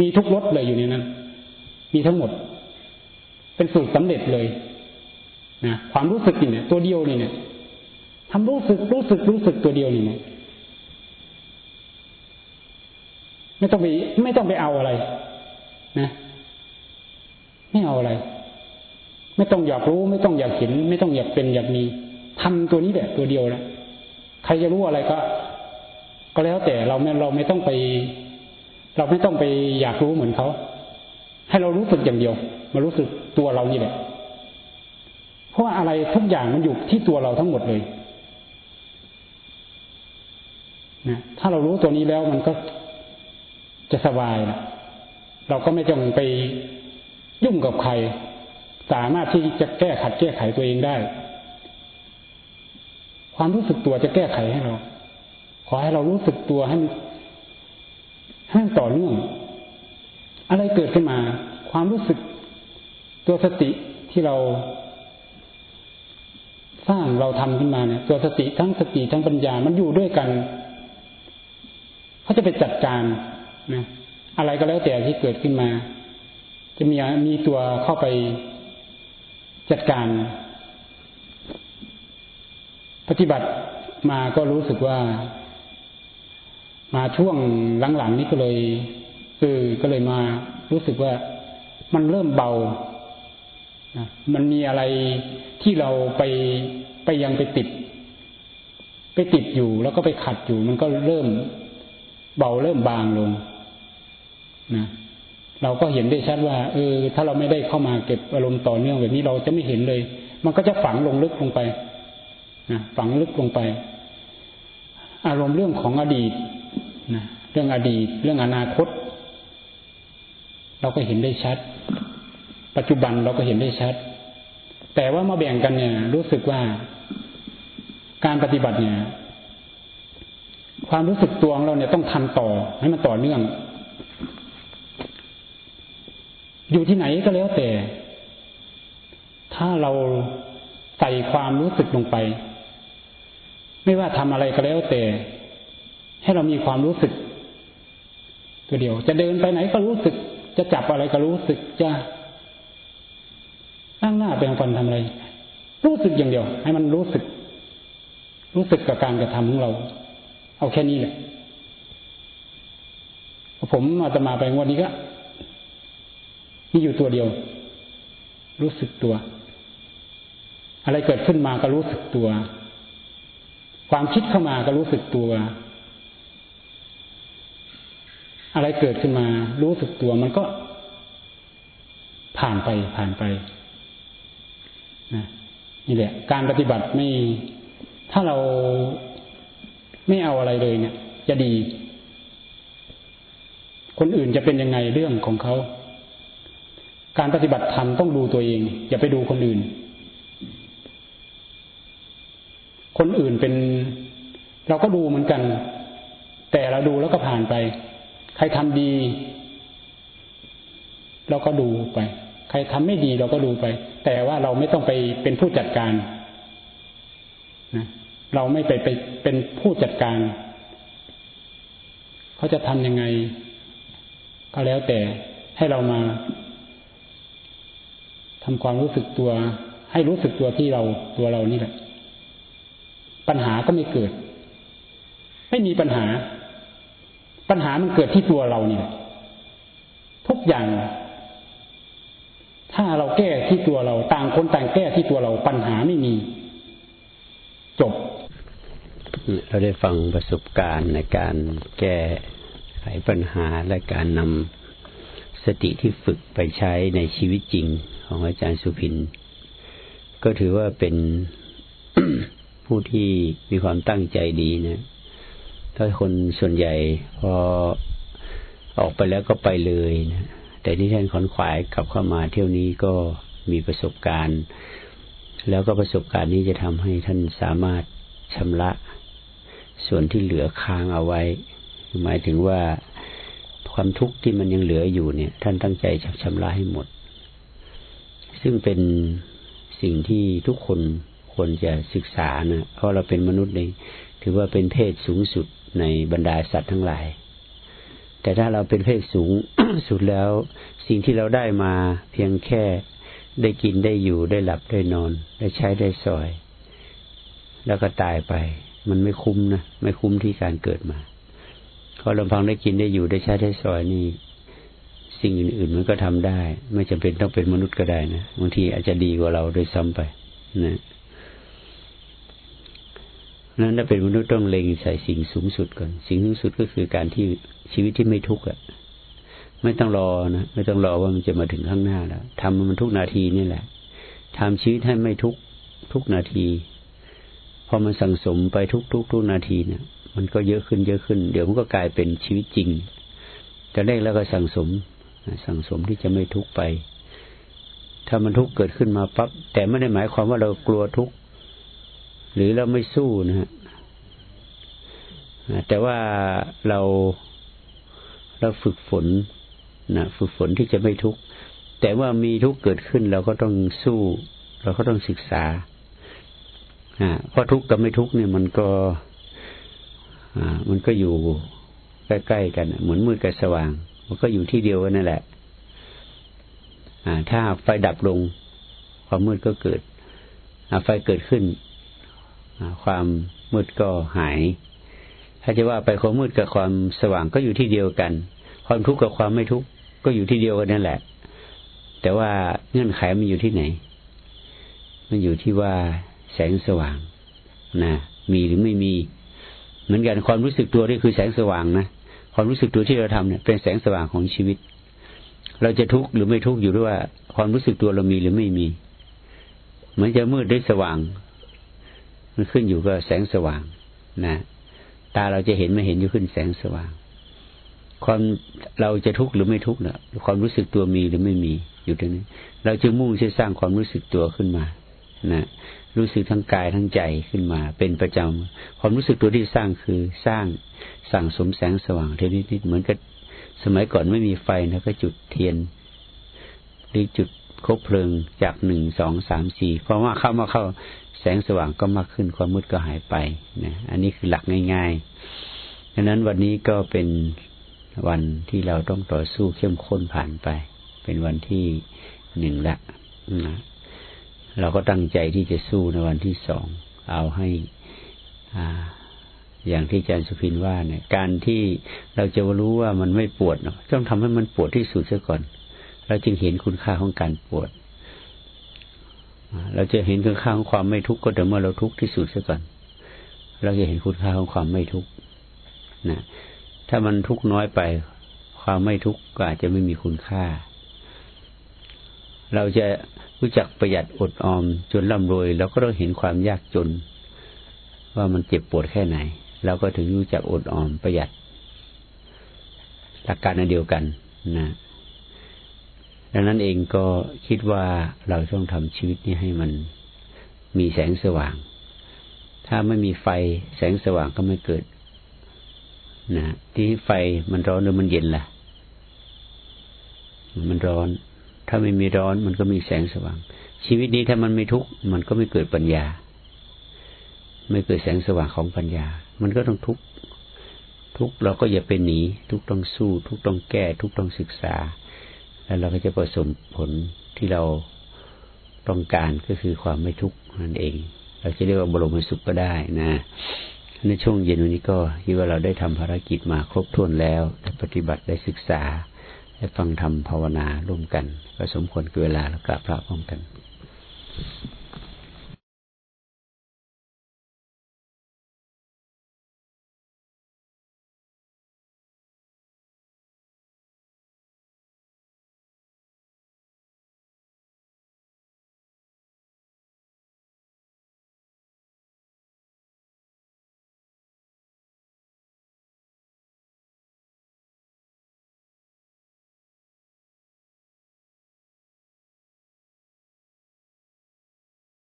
มีทุกรสเลยอยู่ในนั้นมีทั้งหมด เป็นสูตรสำเร็จเลยนะความรู้สึกนี่เนี่ย ตัวเดียวนี่เนี่ยทำรู้สึกรู้สึกรู้สึกตัวเดียวนี่นะไม่ต้องไปไม่ต้องไปเอาอะไร นะ ไม่เอาอะไร ไม่ต้องอยากรู้ ไม่ต้องอยากเห็น ไม่ต้องอยากเป็นอยากมีทำตัวนี้แหละตัวเดียวนะใครจะรู้อะไรก็ ก็แล้วแต่เราไม่เราไม่ต้องไป เราไม่ต้องไปอยากรู้เหมือนเขาให้เรารู้สึกอย่างเดียว มารู้สึกตัวเรานี่แหละเพราะว่าอะไรทุกอย่างมันอยู่ที่ตัวเราทั้งหมดเลยนะถ้าเรารู้ตัวนี้แล้วมันก็จะสบายนะเราก็ไม่ต้องไปยุ่งกับใคร สามารถที่จะแก้ขัดแก้ไขตัวเองได้ ความรู้สึกตัวจะแก้ไขให้เรา ขอให้เรารู้สึกตัวให้มันให้มันต่อเนื่อง อะไรเกิดขึ้นมา ความรู้สึก ตัวสติที่เราสร้างเราทำขึ้นมาเนี่ย ตัวสติทั้งสติทั้งปัญญา มันอยู่ด้วยกันเขาจะไปจัดการนะอะไรก็แล้วแต่ที่เกิดขึ้นมา จะมีมีตัวเข้าไปจัดการ ปฏิบัติมาก็รู้สึกว่า มาช่วงหลังๆนี้ก็เลยคือก็เลยมารู้สึกว่ามันเริ่มเบา มันมีอะไรที่เราไปไปยังไปติด ไปติดอยู่แล้วก็ไปขัดอยู่ มันก็เริ่มเบาเริ่มบางลงนะเราก็เห็นได้ชัดว่า เออ ถ้าเราไม่ได้เข้ามาเก็บอารมณ์ต่อเนื่องแบบนี้เราจะไม่เห็นเลย มันก็จะฝังลงลึกลงไปนะฝังลึกลงไป อารมณ์เรื่องของอดีตนะเรื่องอดีต เรื่องอนาคต เราก็เห็นได้ชัด ปัจจุบันเราก็เห็นได้ชัด แต่ว่ามาแบ่งกันเนี่ย รู้สึกว่าการปฏิบัติเนี่ย ความรู้สึกตัวของเราเนี่ยต้องทำต่อให้มันต่อเนื่อง อยู่ที่ไหนก็แล้วแต่ ถ้าเราใส่ความรู้สึกลงไป ไม่ว่าทำอะไรก็แล้วแต่ ให้เรามีความรู้สึก ตัวเดียว จะเดินไปไหนก็รู้สึก จะจับอะไรก็รู้สึกจะ นั่งหน้าเป็นฟันทำอะไร รู้สึกอย่างเดียว ให้มันรู้สึก รู้สึกกับการกระทำของเรา เอาแค่นี้แหละผมอาตมาไปงวดนี้ก็มีอยู่ตัวเดียว รู้สึกตัว อะไรเกิดขึ้นมาก็รู้สึกตัว ความคิดเข้ามาก็รู้สึกตัว อะไรเกิดขึ้นมา รู้สึกตัวมันก็ผ่านไปผ่านไป นะนี่แหละ การปฏิบัติไม่ ถ้าเราไม่เอาอะไรเลยเนี่ย จะดี คนอื่นจะเป็นยังไงเรื่องของเขา การปฏิบัติธรรมต้องดูตัวเอง อย่าไปดูคนอื่น คนอื่นเป็น เราก็ดูเหมือนกัน แต่เราดูแล้วก็ผ่านไป ใครทำดี เราก็ดูไป ใครทำไม่ดีเราก็ดูไป แต่ว่าเราไม่ต้องไปเป็นผู้จัดการนะเราไม่ไปไปเป็นผู้จัดการ เขาจะทำยังไง ก็แล้วแต่ให้เรามาทำความรู้สึกตัว ให้รู้สึกตัวที่เราตัวเรานี่แหละ ปัญหาก็ไม่เกิด ไม่มีปัญหา ปัญหามันเกิดที่ตัวเรานี่แหละทุกอย่าง ถ้าเราแก้ที่ตัวเรา ต่างคนต่างแก้ที่ตัวเราปัญหาไม่มี จบ เราได้ฟังประสบการณ์ในการแก้ไขปัญหาและการนำสติที่ฝึกไปใช้ในชีวิตจริงของอาจารย์สุพิน ก็ถือว่าเป็นผู้ที่มีความตั้งใจดีนะถ้าคนส่วนใหญ่พอออกไปแล้วก็ไปเลยนะ แต่ที่ท่านขอนขวายกลับเข้ามาเที่ยวนี้ก็มีประสบการณ์ แล้วก็ประสบการณ์นี้จะทำให้ท่านสามารถชำระส่วนที่เหลือค้างเอาไว้ หมายถึงว่าความทุกข์ที่มันยังเหลืออยู่เนี่ย ท่านตั้งใจจะชำระให้หมด ซึ่งเป็นสิ่งที่ทุกคนควรจะศึกษานะเพราะเราเป็นมนุษย์เองถือว่าเป็นเพศสูงสุดในบรรดาสัตว์ทั้งหลาย แต่ถ้าเราเป็นเพศสูงสุดแล้ว สิ่งที่เราได้มาเพียงแค่ได้กินได้อยู่ได้หลับได้นอน ได้ใช้ได้สอย แล้วก็ตายไป มันไม่คุ้มนะไม่คุ้มที่การเกิดมาพอลำพังได้กินได้อยู่ได้ใช้ได้สอยนี่ สิ่งอื่น ๆ มันก็ทำได้ ไม่จำเป็นต้องเป็นมนุษย์ก็ได้นะบางทีอาจจะดีกว่าเราโดยซ้ำไปนะนั้นถ้าเป็นมนุษย์ต้องเล็งใส่สิ่งสูงสุดก่อน สิ่งสูงสุดก็คือการที่ ชีวิตที่ไม่ทุกข์อะไม่ต้องรอนะไม่ต้องรอว่ามันจะมาถึงข้างหน้าแล้วทำมันทุกนาทีนี่แหละทำชีวิตให้ไม่ทุกทุกนาทีพอมันสั่งสมไปทุกทุกทุกนาทีเนี่ย มันก็เยอะขึ้นเยอะขึ้น เดี๋ยวมันก็กลายเป็นชีวิตจริงแต่แรกแล้วก็สั่งสม สั่งสมที่จะไม่ทุกไป ถ้ามันทุกเกิดขึ้นมาปั๊บแต่ไม่ได้หมายความว่าเรากลัวทุกหรือเราไม่สู้นะฮะแต่ว่าเรา เราฝึกฝนนะฝึกฝนที่จะไม่ทุกข์แต่ว่ามีทุกข์เกิดขึ้นเราก็ต้องสู้ เราก็ต้องศึกษาเพราะทุกข์กับไม่ทุกข์เนี่ยมันก็มันก็อยู่ใกล้ๆกัน เหมือนมืดกับสว่าง มันก็อยู่ที่เดียวกันนั่นแหละถ้าไฟดับลง ความมืดก็เกิดไฟเกิดขึ้น ความมืดก็หาย ถ้าจะว่าไปความมืดกับความสว่างก็อยู่ที่เดียวกัน ความทุกข์กับความไม่ทุกข์ก็อยู่ที่เดียวกันนั่นแหละ แต่ว่าเงื่อนไขมันอยู่ที่ไหน มันอยู่ที่ว่าแสงสว่างนะมีหรือไม่มี เหมือนกันความรู้สึกตัวนี่คือแสงสว่างนะความรู้สึกตัวที่เราทำเนี่ยเป็นแสงสว่างของชีวิต เราจะทุกข์หรือไม่ทุกข์อยู่ด้วยว่า ความรู้สึกตัวเรามีหรือไม่มี เหมันจะมืดได้สว่าง มันขึ้นอยู่กับแสงสว่างนะ ตาเราจะเห็นไม่เห็นอยู่ขึ้นแสงสว่าง ความเราจะทุกข์หรือไม่ทุกข์เนี่ยความรู้สึกตัวมีหรือไม่มีอยู่ตรงนี้ เราจะมุ่งที่สร้างความรู้สึกตัวขึ้นมานะรู้สึกทั้งกายทั้งใจขึ้นมา เป็นประจำความรู้สึกตัวที่สร้างคือสร้างสั่งสมแสงสว่างเท่านิดๆเหมือนกับสมัยก่อนไม่มีไฟนะก็จุดเทียน หรือจุดคบเพลิงจากหนึ่งสองสามสี่เพราะว่าเข้ามาเข้า งสว่างก็มากขึ้นความมืดก็หายไปนะอันนี้คือหลักง่ายๆดังนั้นวันนี้ก็เป็นวันที่เราต้องต่อสู้เข้มข้นผ่านไป เป็นวันที่หนึ่งละนะเราก็ตั้งใจที่จะสู้ในวันที่สอง เอาให้อ่าอย่างที่อาจารย์สุพินว่าเนี่ย การที่เราจะรู้ว่ามันไม่ปวดเนาะต้องทำให้มันปวดที่สุดซะก่อน เราจึงเห็นคุณค่าของการปวด เราจะเห็นคุณค่าของความไม่ทุกข์ก็แต่เมื่อเราทุกข์ที่สุดซะก่อน เราจะเห็นคุณค่าของความไม่ทุกข์นะถ้ามันทุกข์น้อยไป ความไม่ทุกข์ก็อาจจะไม่มีคุณค่า เราจะรู้จักประหยัดอดออมจนร่ำรวยเราก็ต้องเห็นความยากจน ว่ามันเจ็บปวดแค่ไหนเราก็ถึงรู้จักอดออมประหยัดหลักการอันเดียวกันนะ ดังนั้นเองก็คิดว่าเราต้องทำชีวิตนี้ให้มันมีแสงสว่าง ถ้าไม่มีไฟแสงสว่างก็ไม่เกิดนะที่ไฟมันร้อนหรือมันเย็นล่ะ มันร้อน ถ้าไม่มีร้อนมันก็มีแสงสว่าง ชีวิตนี้ถ้ามันไม่ทุกข์มันก็ไม่เกิดปัญญา ไม่เกิดแสงสว่างของปัญญา มันก็ต้องทุกข์ทุกข์เราก็อย่าไปหนี ทุกข์ต้องสู้ ทุกข์ต้องแก้ ทุกข์ต้องศึกษา แล้วเราก็จะประสบผลที่เราต้องการก็คือความไม่ทุกข์นั่นเอง เราจะเรียกว่าบรมสุขก็ได้นะในช่วงเย็นวันนี้ก็คิดว่าเราได้ทำภารกิจมาครบถ้วนแล้วได้ปฏิบัติได้ศึกษาได้ฟังธรรมภาวนาร่วมกัน ก็สมควรกับเวลาแล้วกราบพระพร้อมกัน